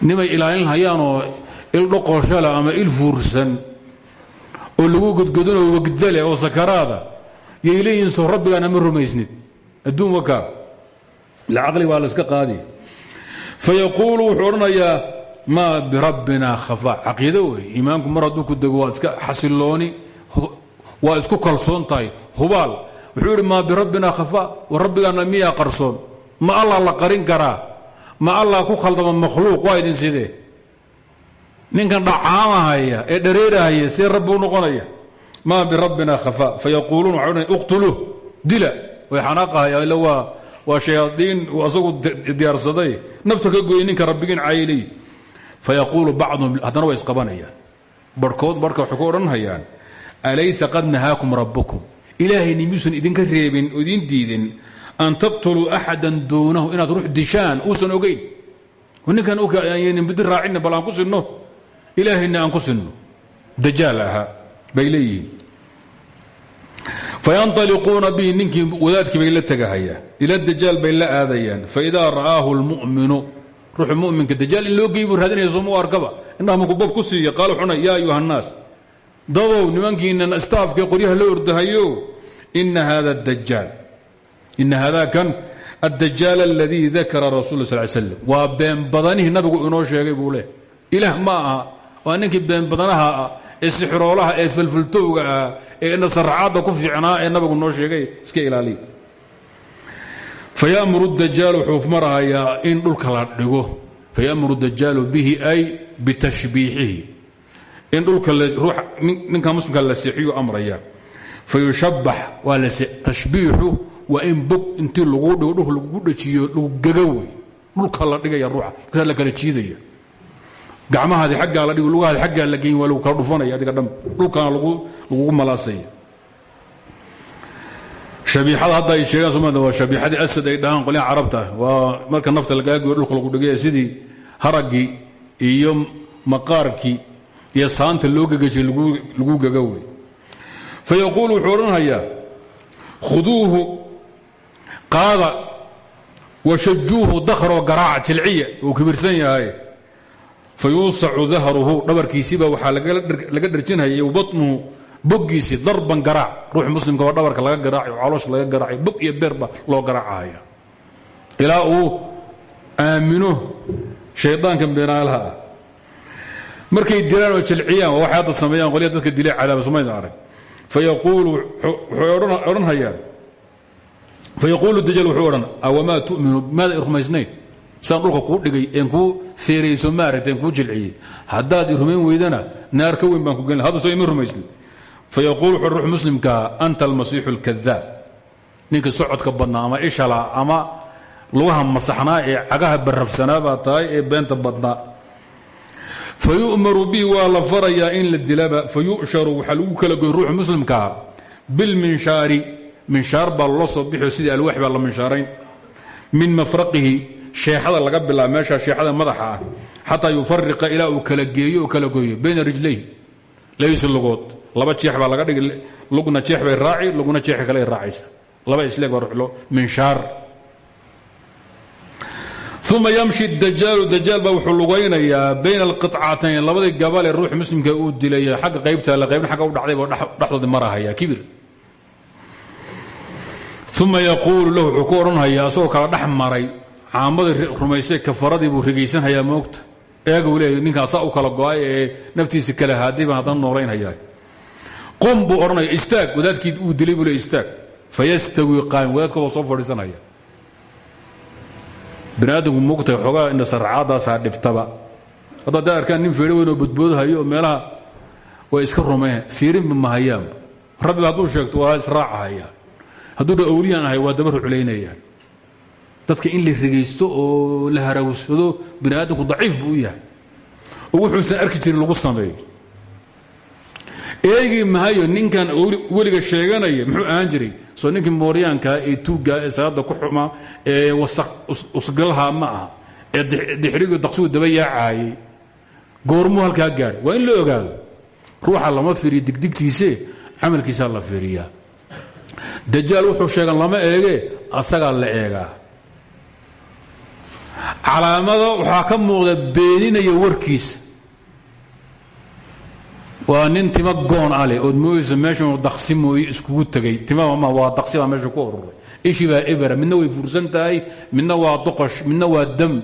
nimay ilaalin hayaanoo il dhoqoshale ama il fuursan oo lagu godgodinoo wegdale oo sakaraada yay leeyihiin soo rabbigaana ma rumaysnid. Adduun wakaa lacaqli baa la iska qaadi. Fayaquulu wuxuu odhanayaa maa birabbina khafaa caqiido wey iimaanku mar hadduu ku dego waad iska xasilooni waa isku kalsoon tahay hubaal. Wuxuu idhi maa birabbina khafaa wa rabbigaana miyaa qarsoon? Ma allah la qarin karaa ma allah ku khaldama makhluuq waa idin sidee? Ninkan dhacaamahaya ee dhareerahaya see rabbi noqonaya. Maa birabbina khafaa fayaquuluun waxay uqtuluuh dila. Way xanaaqahaya ila waa waa shayaadiin asagu diyaarsaday. Nafta ka gooyey ninka rabbigiin caayilay. Fayaquulu bacduhum haddana way isqabanayaan. Barhkood barhka waxay ku odhanhayaan alaysa qad nahaakum rabbukum. Ilaahayni miyuusan idinka reebin oo diidin an taqtuluu axadan duunahu inaad ruux dishaan uusan ogeyn ninkan bidi raacinna bal aan ku sinno ilaahayna aan ku sinno dajaal ahaa bay leeyihiin fayanطaliquuna bihi ninkii wadaadkii bay la tegahayaan ila dajaal bay la aadayaan faidaa ra'aahu اlmu'minu ruuxu muminka dajaal in loo gey buu raadinaya sooma u arkaba indhaha markuu bob ku siiya qaal xuna yaa ayuha الnaas dadow nimankiinan staafkae qoryaha la ordahayo ina hada dajaal ina hada kan addajaal aladii dakara rasul sal slam waa been badanihii nabigu inoo sheegay buu ilaah ma aha waa ninkii badanaha ah ee sixiroolaha ee nasaracaadda ku fiicnaa ee nabigu noo sheegay iska ilaaliya fayamuru dajaalu wuxuu marahayaa in dhulka la dhigo fayamuru dajaalu bihi ay bitashbiixihi in dhulka ninka muslimka la seexiyu amraya fayushabax waa tashbiixu waa in bog intii lagu dhigo dhulka lagu dhajiyo lagu gaga wey dhulka la dhigaya ruuxa markaasaa la kala jiidaya. Gacmahaadi aggaa la dhig lugahaadi aggaa la geyn waa lagu dhufanaya adiga dham dhulkana lagugu malaasaya. Shabiixada hadda ay sheegaan somalia waa shabiixadii asad ay dhahaan qolyaha carabta. Waa marka nafta lagaagoyo dhulka lagu dhigaya sidii haraggii iyo maqaarkii iyo saanta loo gegajay lagu gaga wey fa yaquulu wuxuu qaada washajuuhu dakhroo garaaca jilciya uu kibirsan yahay. Fa yuusacu dahruhu dhabarkiisiiba waxaa laga dharjinhaya batnuhu boggiisii darban garaac. Ruux muslimka oo dhabarka laga garaacayo caloosha laga garaacayo bog iyo beerba loo garaacahaya ilaa uu aamino shaydaanka beenaalaha ah markay dilaan oo jilciyaan waxay hadda sameeyaan qolya dadka dilay cadaaba somayda arag. Fayaquulu waxay odhanhayaan fayaquulu dajaal wuxuu odhan awamaa tu'minu maada rumaysnayn saan dhulka kuu dhigay een kuu feerayso maaragta een kuu jilciyey haddaad i rumayn weydana naar ka weyn baan ku gelina hadda soo ima rumaysnin fayaquulu wuxuu ruux muslimkaa anta almasiixu alkadaab ninka socodka badnaa ama ishala ama lugaha masaxnaa ee cagaha barrafsanaa baa tahay ee beenta badnaa fa yu'maru bihi waa la farayaa in la dilaba fa yu'sharu minshaar baa loola soo bixio sidii alwaax baa la minshaarayn min mafraqihi sheexada laga bilaaba meesha sheexada madaxa ah xataa yufariqa ilaa uu kala geeyo oo kala gooyo bayna rijlayh labadiisa lugood. Laba jeex baa laga dhigi lugna jeex bay raaci lugna jeexa kale ay raacaysa. Laba isleeg baa minshaar uma yamshi dajaalu dajaal baa wuxuu lugaynayaa bayna alqicatayn labadii gabal ee ruux muslimka uu dilay xagga qaybta le qaybna agga u dhacday buu dhexdoodii marahaya kibir uma yaquulu lahu wuxuu ku odhanhayaa asagoo kala dhex maray caamadii rumaysay kafaradii buu rigaysanhayaa moogta eeguu leey ninkaasaa u kala go'ay ee naftiisa kala haaday baan haddana noolaynhayaa qum buu odhanaya istaag wadaadkii uu dilay buu le istaag. Fayastawi qaam wadaadkooda soo fadhiisanaya bani aadamku mugtahay xoogaa indha sarcaadaasaa dhibtaba. Hadda hadday arkaan nin feedho weyn oo badboodhayo oo meelaha way iska rumayn fiirinba rabbiba sheegto waa israacahayaan hadduu dha awliyaan ahay waa daba ruclaynayaan dadka in la rigaysto oo la harawsado bani aadamku daciif buu yahay. Oo wuxuusan arki jirin lagu sameeyo. Eegi mahayo ninkan weliga sheeganaya muxuu ahaan jiray soo ninkii mooryaankaa ee tuuggaa ee salaada ku xumaa ee usgalaha ma aha ee dixrigu daqsugu daba yaacaayay goormuu halkaa gaadhay. Waa in la ogaado ruuxa lama fiiriyo digdigtiise camalkiisaa la fiiriyaa dajaal wuxuu sheegan lama eege asagaa la eegaa. Calaamada waxaa ka muuqda beeninaya warkiisa waa nin tima goon ale ood mooyeysa meeshan daqsi mooye iskugu tegay timaba ma waa daqsi baa meesha ku ururay ishii baa ebera midna way fursan tahay waa doqosh midna waa dam.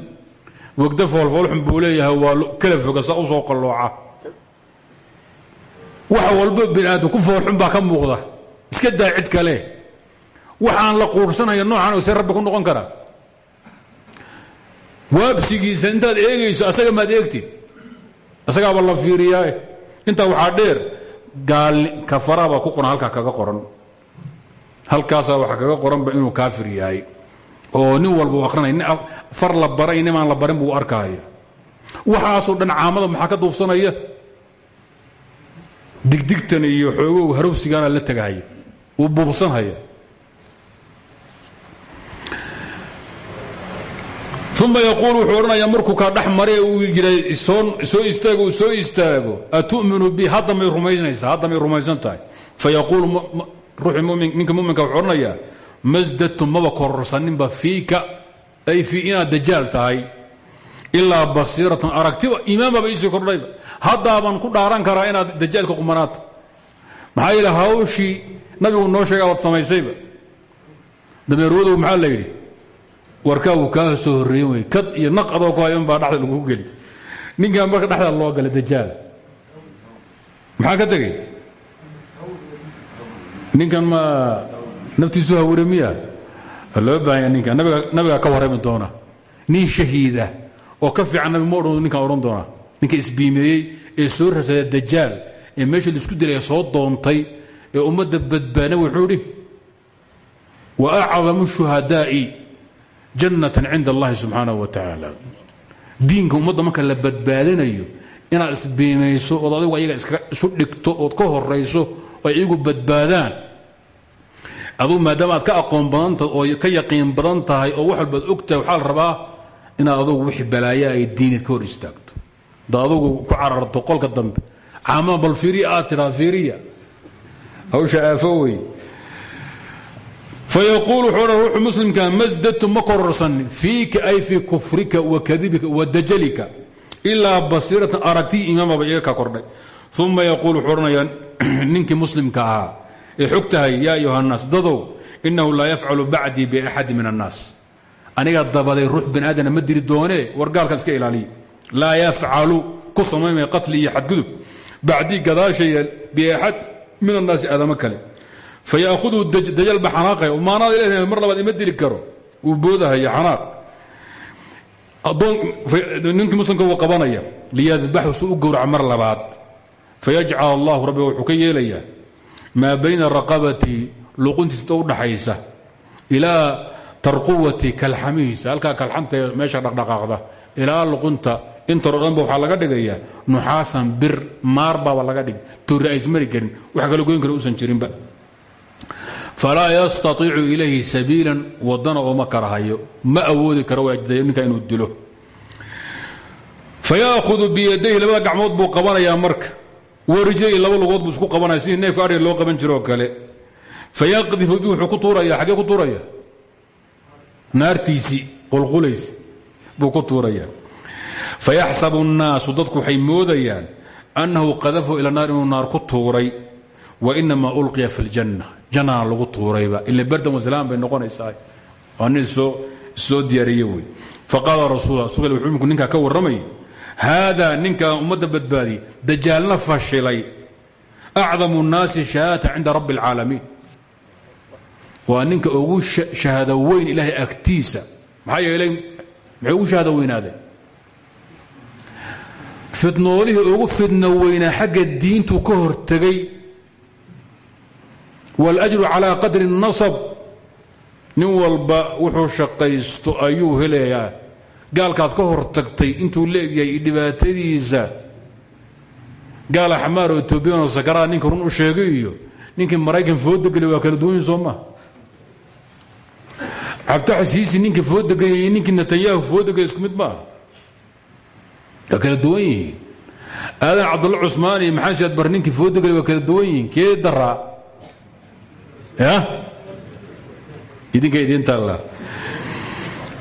Wegda foolfoolxun buu leeyahay waa kala foga soo qallooca waxa walba bini aadam ku foolxun baa ka muuqda iska daa cid kale. Waxaan la quursanaya noocan see rabbi ku noqon karaa waabsigiisa intaad eegayso asaga maad eegtid asagaaba la fiiriyaa intaa waxaa dheer kafarabaa ku qoran halkaa kaga qoran. Halkaasaa waxaa kaga qoranba inuu kaafir yahay. Oo nin walba u akhrinaya far la baray nimaan la barin buu arkahaya waxaasoo dhan caamada maxaa ka duufsanaya? Digdigtan iyo xoogow harowsigaana la tegahaya wuu buubsanhaya uma yaquul wuxuu odhanayaa markuu kaa dhex uu jiray soo istaago soo istaago. Atuminu bi hadda may rumaynaysaa hadda may rumaysan tahay. Fayaquul ruuxii ninka muminka wuxuu odhanayaa masdadtu maba kororsaninba fiika ay fii inaad dajaal tahay ilaa basiiratan aragtiba iimaanbaba iisii kordhayba. Haddaaban ku dhaaran karaa inaad dajaalka qumanaata maxaa yeele hawshii nabigu noo sheega waad samaysayba. Dameerwadow maxaa la yidhi? Warkaa wuu kaa soo horreeyen wey kad iyo naq adoo ku hayan baa dhexda lagu geli. Ninkan marka dhexda loo gala dajaal. Maxaa ka tegey? Ninkan ma naftiisu hawure miya loo baahanya ninkan. Nabigaa ka warrami doona. Nin shahiida oo ka fiican nabi ma odhan ninkan odhan doona. Ninka isbiimeeyey ee soo rasada dajaal ee meesha la isku dilaya soo doontay ee ummadda badbaana wuxuu idhi wa acdamu shuhadaa'i jannatan cinda allahi subxaanahu wa tacaala diinka ummadda marka la badbaadinayo inaad isbiimayso ood adigu ayaga isu dhigto ood ka horayso oo iyagu badbaadaan. Aduu maadaama aad ka aqoon badan tahay oo ka yaqiin badan tahay oo wax walbaad og tahay waxaa la rabaa inaad adugu wixii balaayo ay diinid ka hor istaagto. Hadaad adugu ku cararto qolka dambe caamada bal fiiriya aad tidhaa hawsha aafo wey fayaquul wuxuu odhan ruuxu muslimka masdadtu ma kororsanin fiika ay fii kufrika wa kadibika wa dajalika ilaa basiiratan aragtii imaamaba iga ka kordhay. Uma yaquul wuxuu odhanayaa ninkii muslimka ahaa ee xog tahay yaa ayuha nnaas dadow inahu laa yafcalu bacdii biaxadi min annaas aniga dabaday ruux bani aadana ma diri doonee wargaalka iska ilaaliya laa yafcalu ku samaymaya qatli iyo xadgudub. Bacdii gadaashaya biaxad min annaasi aadamo kale fayaahuduu dajal ba xanaaqaya maanaad leedahay mar labaad ima dili karo uu boodahaya xanaaq ninkii muslimka wuu qabanaya liyadbaxu su u gowraca mar labaad fayajcal allahu rabbi wuxuu ka yeelayaa maa bayna raqabati luquntiisa u dhaxaysa ilaa tarquwati kalxamihiisa halkaa kalxamta meesha dhaqdhaqaaqda ilaa luqunta intaro dhanba waxaa laga dhigayaa nuxaasan bir maar baaba laga dhigay. Aysmari karin wax kala goyn kara usan jirinba. Falaa yastaiicu ilayhi sabiilan wadana ooma karahayo. Ma awoodi karo ninka inuu dilo. Fayaahudu biyadayhi labada gacmood buu qabanayaa marka. Warijlayhi laba lugood buu isku qabanaya sidii neefka ariga loo qaban jiroo kale. Fayaqdifu bi wuxuu ku tuuraya xaggee ku tuuraya? Naartiisii qulqulaysi buu fayaxsabu الnaasu dadku waxay moodayaan annahu qadafahu ila naar inuu naar ku tuuray wainamaa ulqiya fi اljanna jannana lagu tuurayba ila bardan waslaan bay noqonaysaa waa nin soo diyaariye wey faqaala rasul rasul wuxuu iminku ninkaa ka warramay haadaa ninkaa ummadda badbaadiyey dajaalna fashilay acdamu الnaasi shahaadata cinda rabbi اlcaalamiin waa ninka ugu shahaado weyn ilaahay agtiisa maxaa yeelay maxay ugu shahaado weynaadeen fidnoolihii ugu fidno weynaa xagga diintu ka hortegay wاlأjru calى qadri الnasab nin walba wuxuu shaqaysto ayuu helayaa gaalkaad ka hor tagtay intuu leegyahay dhibaatadiisa gaal axmaar oo etoobiyan oo sakaraad ninka run u sheegay iyo ninkii maraykan foodageliy waa kala duwanyi soo maa cabdixasiisi ninkii foodageliy iyo ninkii netanyahu foodageliy isku mid maaha waa kala duwan yihiin. Aadan cabdulla cusmaan iyo maxamed shaad bar ninkii foodageliy waa kala duwan yihiin. Kee daraa ya? Idinka idin taalla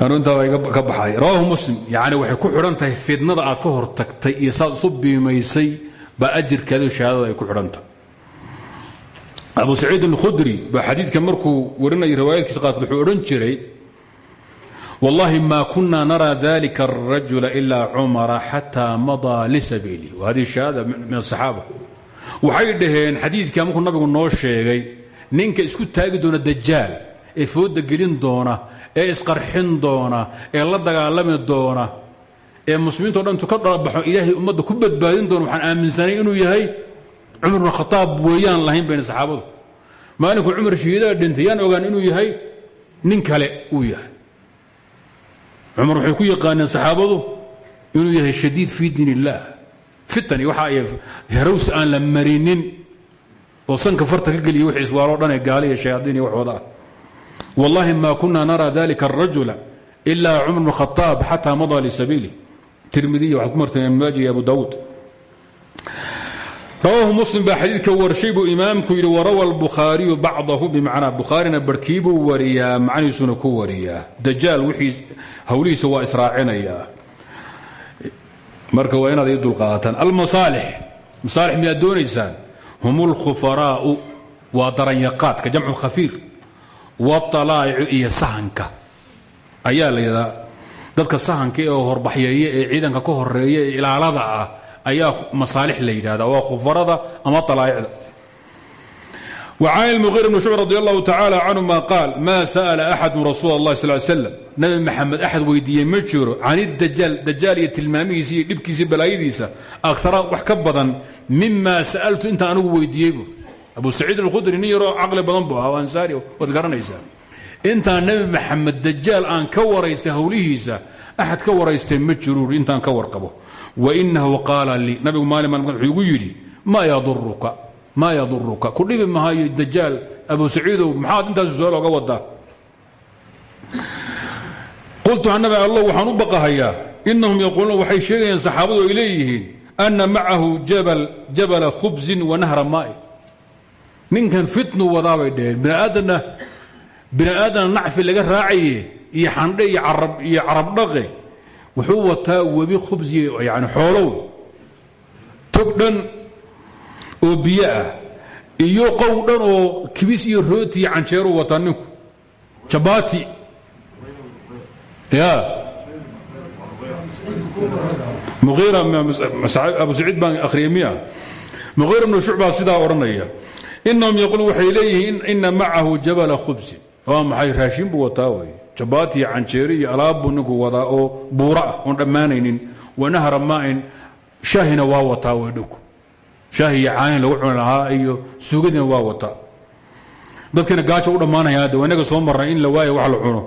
anu intaaba ka baxay. Rawaahu muslim. Yani waxay ku xidhan tahay fidnada aad ka hor tagtay iyo saad isu biimaysay baa ajirkeeda shahaadada ay ku xidhantahay abu saciid alkhudri baa xadiidka markuu warinayay riwaayadkiisa qaad wuxuu odhan jiray wallahi ma kuna nara dalika الrajula ila cumara xataa madaa lisabiili hadihi shahaada min asaxaaba waxay dhaheen xadiidkaa markuu nabigu noo sheegay ninka isku taagi doona dajaal ee fooda gelin doona ee isqarxin doona ee la dagaalami doona ee muslimiinto dhan intu ka dhalabaxo ilaahay ku badbaadin doona waxaan aaminsanay inuu yahay cumar bn khataab weeyaan lahayn bayna saxaabadu. Maalinkuu cumar shahiidaa dhintay ogaan inuu yahay nin kale uu yahay cumar waxay ku yaqaaneen saxaabadu inuu yahay shadiid fii diin illaah fitani waxa ay herowsi aan la marinin oo sanka farta ka geliya wix iswaaloo dhan ee gaali iyo shayaadiin iyo wax wada ah. Wallahi ma kuna nara dalika الrajula ila cumar bn khaaab xata madaa lisabiili tirmidiy waxaad ku imaam maaji abu daawuud rawaahu muslim baa xadiidka warshay buu imaamku yidhi warawa albukhaariyu bacdahu bimacnaa. Bukhaarina barkii buu wariyaa macnihiisuna ku wariyaa. Dajaal wixii hawlihiisa waa israacinayaa marka waa inaad ii dulqaadataan almasaalix masaalix miyaad doonaysaan? Hum alkhufaraa'u waa daranyaqaadka jamcu khafiir. Waatalaa'icu iyo sahanka. Ayaa la yidhahaa dadka sahanka ee horbaxyeeye ee ciidanka ka horreeya ee ilaalada ah ayaa masaalix la yidhahda waa khufarada ama alaa'icda wcan muhir bn shucb radi allahu tacaala canhuma qaal maa sa'ala axadun rasuul allah sal slam nabi maxamed axad weydiiyey ma jiro can dajaal dajaal iyo tilmaamihiisa iyo dhibkiisa balaayadiisa akara wax ka badan mima sa'altu intaan anigu weydiiyey bu abu saciid alkhudri nin yaroo caqli badan bu ah ansaari waad garanaysaa intaan nebi maxamed dajaal aan ka waraystay howlihiisa axad ka waraystay ma jiro intaan ka warqabo wainahu qaala lii nabigu maalin maalin wuxuu igu yidhi maa yaduruka maa yaduruka ku dhibi mahayo abu saciidow maxaad intaas su'aal oga wadaa? Qultu annabi allah waxaan u baqahayaa inahum yaquuluuna waxay sheegayaan saxaabadu ay leeyihiin ana macahu jabala khubsin wa nahra maa'i ninkan fitnu wadaabay dheheen biniaadanna bini aadana nacfi laga raacaye iyo xandhe iyo carab dhaqe wuxuu wataa webi khubsi yani xoolow tog dhan oo biyo ah iyo qow dhan oo kibis iyo rooti iyo canjeeru wataa ninku jabaati. Ya muiira abu saciid baan akhriyay miya. Muqiira bnu shucbaa sidaa odhanaya inahum yaquuluun waxay leeyihiin ina macahu jabala khubsin waa maxay raashin buu wataa wey jabaati iyo canjeeri iyo alaabbuu ninku wadaa oo buura ah oon dhammaanaynin. Wanahra maain shaahina waa wataa wey dhinku shaahi iyo caanin lagu cuni lahaa iyo suugadiina waa wataa. Dadkina gaajo u dhammaanaya hadda waa inaga soo marnay in la waayo wax la cuno.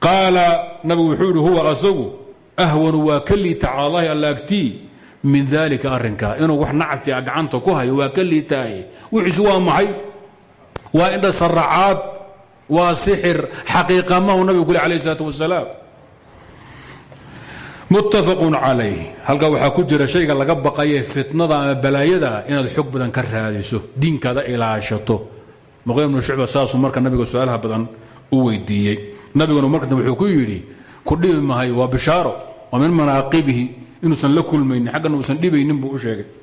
Qaala nabigu wuxuu yidhi huwa asagu ahwanu waa ka liita cala allahi alla agtii min dalika arrinkaa inuu wax nacfi a gacanta ku hayo waa ka liitaaye wixiisu waa maxay? Waa indha saracaad waa sixir xaqiiqamahu nabigu kule alayh isalaat wasalaam. Muttafaqun calayh halkaa waxaa ku jira shayga laga baqaye fitnada ama balaayada inaad xog badan ka raadiso diinkaada ilaashato. Muqim bnu shucba marka nabiga su'aalaha badan u weydiiyey. Nabiguna marka wuxuu ku yidhi ku dhibi mahay waa bishaaro. Waa min manaaqibihi inuusan la kulmaynin xaggana uusan dhibaynin buu u sheegay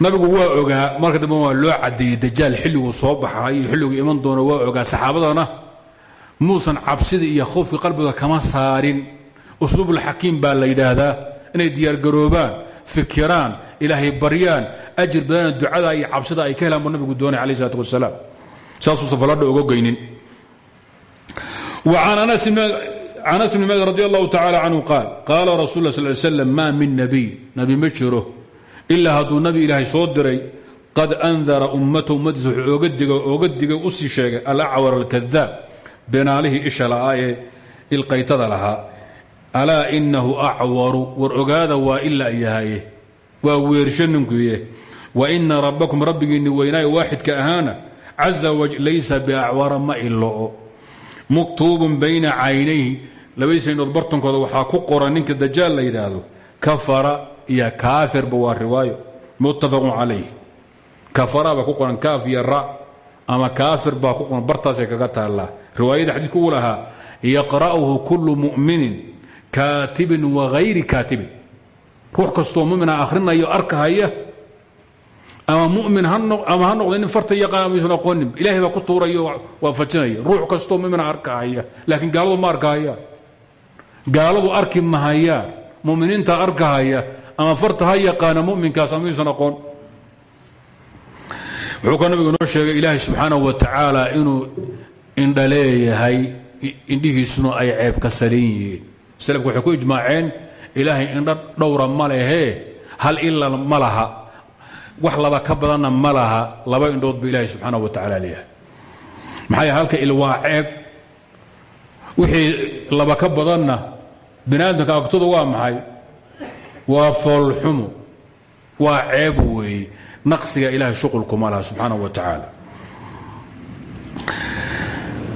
nabigu waa ogaa marka dambe waa loo cadeeyey dajaal xilliguu soo baxaa iyo iman doono waa ogaa saxaabadana muusan cabsida iyo khoofka qalbigooda kama saarin. Usluubulxakiim baa la yidhaahdaa inay diyaargaroobaan fikiraan ilaahay baryaan ajir badana ducada iyo cabsida ay ka helaan nabigu doonay calaih isalaat wasalaam. Saasuusan faladha uga goynin can anas bni malik radi allahu tacaala canhu qaal qaala rasul la sal slam maa min nabiy? Nabi ma ilaa hadduu nabi ilaahay soo diray qad andara ummatahu ummadiisa wuxuu oga digay oga digay u sii sheegay alacwar alkadaab beenaalihii isha la'aa ee ilqaytada lahaa alaa inahu acwaru war ogaada waa ilaa yahaye waa weersho ninkuye wa ina rabbakum rabbigiinni weynaaye waaxidka ahaana caza waj laysa biacwara ma iloo maktuubun bayna caynayhi. Labadiisa indhood bartankooda waxaa ku qoran ninka dajaal la yidhaahdo kafara iyo kaafirba waa riwaayo muttafaqun calayh. Kafara baa ku qoran kaaf iyo ra ama kaafir baa ku qoran bartaasay kaga taallaa. Riwaayada xadiidku uu yaqra'uhu kullu mu'minin kaatibin wagayri kaatibin. Ruux kastoo mumina akhrinayo arkahaya ama mumin ama ha noqda nin farta yaqaan ama yuusan aqoonin ilahay baa ku tuurayo waa fajinaya ruux kastoo mumina arkahaya laakiin gaaladu ma arkahayaan gaaladu arki mahayaan muminiinta arkahaya ama farta ha yaqaana muminkaas ama yuusan aqoon. Wuxuu ka nabigu noo sheegay ilaahay subxaanahu wa tacaala inuu indha leeyahay indhihiisuna ay ceebka salin yihiin. Salafku waxay ku ijmaaceen ilaahay indho dhowra ma lehee hal ila ma wax laba ka badanna ma laha laba indhood bu ilaahay subxaana wa tacaala leeyahay. Maxaa halka il ceeb? Wixii laba ka badanna bini aadamka waa maxay waa foolxumo waa ceeb weeye naqsiga ilahay shuqulkuma laha subxaana wa tacaala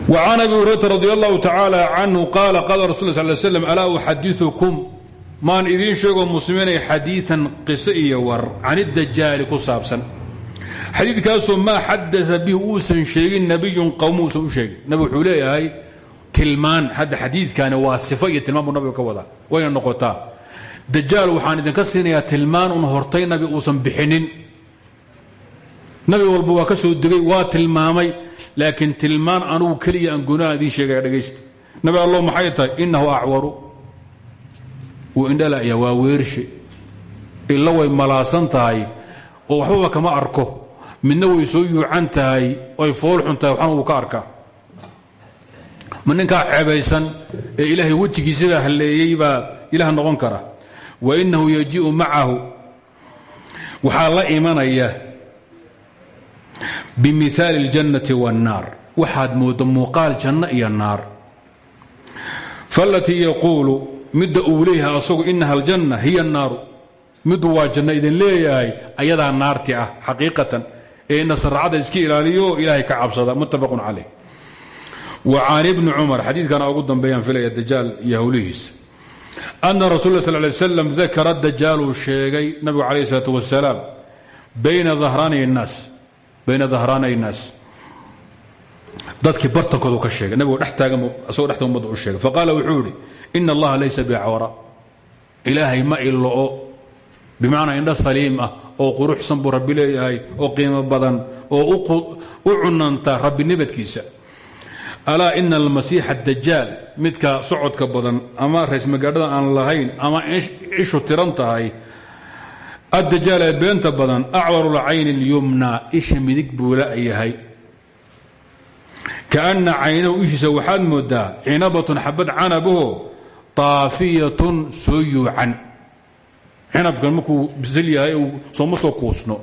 وعن أبي هريرة رضي الله تعالى عنه قال قال رسول ل صل ل سلم ألا أxadiثكم maan idiin sheegoo muslimiinay xadiian qiso iyo war can idajaali ku saabsan xadiidkaasoo maa xadaa bihi uusan sheegin nabiyun qowm uusan u sheegin nabi wuxuu leeyahay tilmaan hadda xadiidkani waa sifo iyo tilmaan buu nabiga ka wadaa wayna noqotaa dajaal waxaan idinka siinayaa tilmaan un hortay nabi uusan bixinin. Nabi walba waa ka soo degay waa tilmaamay laakiin tilmaan anugu keliya aan goonaa idiin sheegaya dhegaysta nabi allo maxay tahay? Inahu acwaru. Indhalaya waa weershe. Illa way malaasan tahay oo waxbaba kama arko. Midna way soo yuucan tahay oy foolxun tahay waxna wuu ka arkaa. Ma ninkaa ceebaysan ee ilaahay wejigiisabaa halleeyey baa ilaah noqon kara wa innahu yaji'u macahu waxaa la imanaya bimihaali اljannati waannaar waxaad moodda muuqaal janno iyo naar. Faalatii yaquulu midda uu leeyahay asagu inaha aljanna hiya annaaru middu waa janno idin leeyahay ayadaa naarti ah xaqiiqatan. Ee nasaracada iska ilaaliyo ilaahay ka cabsada muttafaqun caleyh wa can ibni cumar xadiidkana ugu dambeeyaan filaya dajaal iyo ana rasul sal lay slam dakara dajaaluu sheegay nabigu calayh isalaatu wasalaam bayna dahraanay naas dadkii bartankoodu ka sheegay nabigu asagoo dhexta ummadda u sheegay faqaala wuxuu idhi ina allaha laysa bicawra ilaahay ma iloo bimacnaa indho saliim ah oo quruxsan buu rabbi leeyahay oo qiimo badan oo u cunanta rabbi nibadkiisa alaa ina almasiixa dajaal midka socodka badan ama raysmagaadhada aan lahayn ama ishu tiran tahay. Addajaal ee beenta badan acwaru lcayni اlyumna isha midig buu la-yahay kaana caynahu ishiisa waxaad moodaa cinabatun xabad canabaho taafiyatun soo yuucan. Cinabkan markuu bisil yahay sooma soo kuusno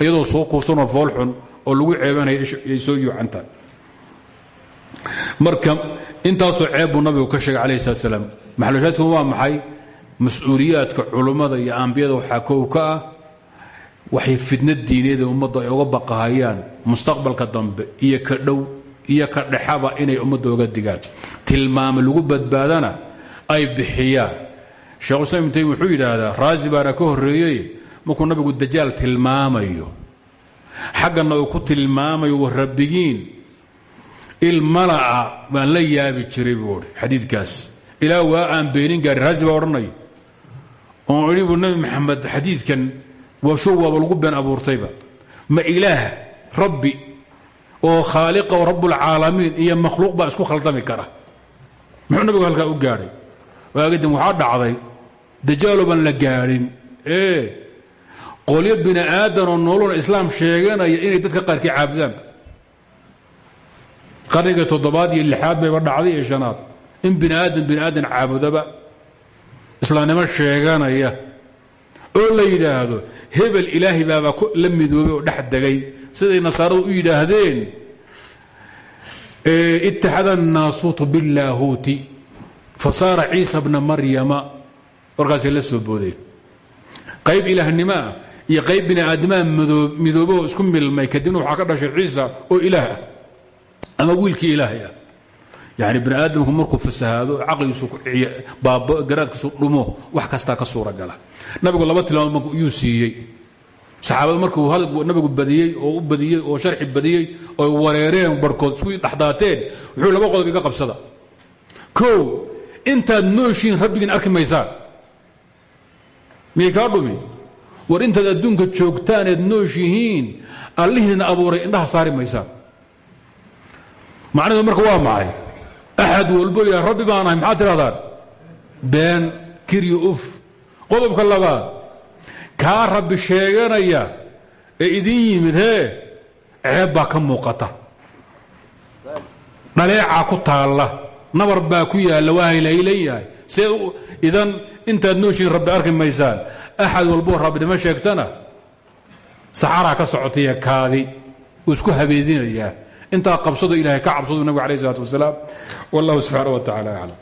iyadoo soo kuusanoo foolxun oo lagu ceebanaya ay soo yuucantahay marka intaasoo ceeb buu nabigu ka sheegay calayh salat slaam maxalushaadku waa maxay? Mas'uuliyaadka iyo ambiyada waxaa kow ka ah waxay fidna diineeda ummaddu ay uga baqahayaan mustaqbalka dambe iyo ka dhow iyo ka dhexaba inay ummadda oga digaan. Tilmaame lagu badbaadana ay bixiyaan. Shekhulislam ibn taymi wuxuu yidhaahdaa raasi baana ka horreeyey nabigu dajaal tilmaamayo. Xaggana uu ku tilmaamayo warabbigiin ilmala'a baan la yaabi jiray buu i xadiidkaas. Ilaa waa aan beenin gaarin raasi baa odhanaya oon nabi maxamed xadiidkan waa show waaba lagu abuurtayba. Ma ilaah rabbi oo khaaliqa oo rabbulcaalamiin iyo makhluuq baa isku khaldami kara. Muxuu nabigu halkaa u gaadhay. Waagadan waxaa dhacday dajaalo baan la gaadhin. Ee qolyo bini aadan oo nooluna islaam sheeganaya inay dadka qaarkii caabudaan qarniga toddobaad iyo lixaad bayba dhacday iyo shanaad. In bini aadan bini aadan caabudaba islaamnimo sheeganaya oo la yidhaahdo hebel ilaahay baabaa la midoobay oo dhex degay. Siday nasaaradu u yidhaahdeen ittaxada annaasuutu billaahuuti. Fa saara ciisa bna maryama warkaasay la soo boodeen. Qayb ilaahnimoah iyo qayb bini aadamaha midoobaho isku milmay kadibna waxaa ka dhashay ciisa oo ilaah ama wiilkii ilaahay ah. Yani bini aadamku markuu fasahaado caqligiisu garaadkiisu dhumo wax kastaa ka suura gala. Nabigu laba tilmaamod yuu siiyey. Saxaabada markuu nabigu badiyey oo u badiyey oo sharxi badiyey oo wareereen barhkood isku dhexdaateen wuxuu laba qodob iga qabsada. Kow intaad nooshiin rabbigiin arki maysaan miyay kaa dhumi? War intaad adduunka joogtaaneed nooshihiin allihiina abuuray indhaha saari maysaan macnaheedu marka waa maxay axad walbo yaa rabbi baan ahay maxaad tidhahdaan been kiryo uf. Qodobka labaad kaa rabbi sheeganaya ee idin yimid hee ceeb baa ka muuqata. Dhaleecaa ku taalla nabar baa ku yaalla waa haylaylan yahay. See idan intaad nooshiin rabbi arki maysaan axad walboo rabbinimo sheegtana? Saxaraa ka socotaiyo kaadi uu isku habeedinayaa intaa qabsado ilahay ka cabsadu nabig alayh isalaat wasalaam. Wallahu subxaana wa tacala aclam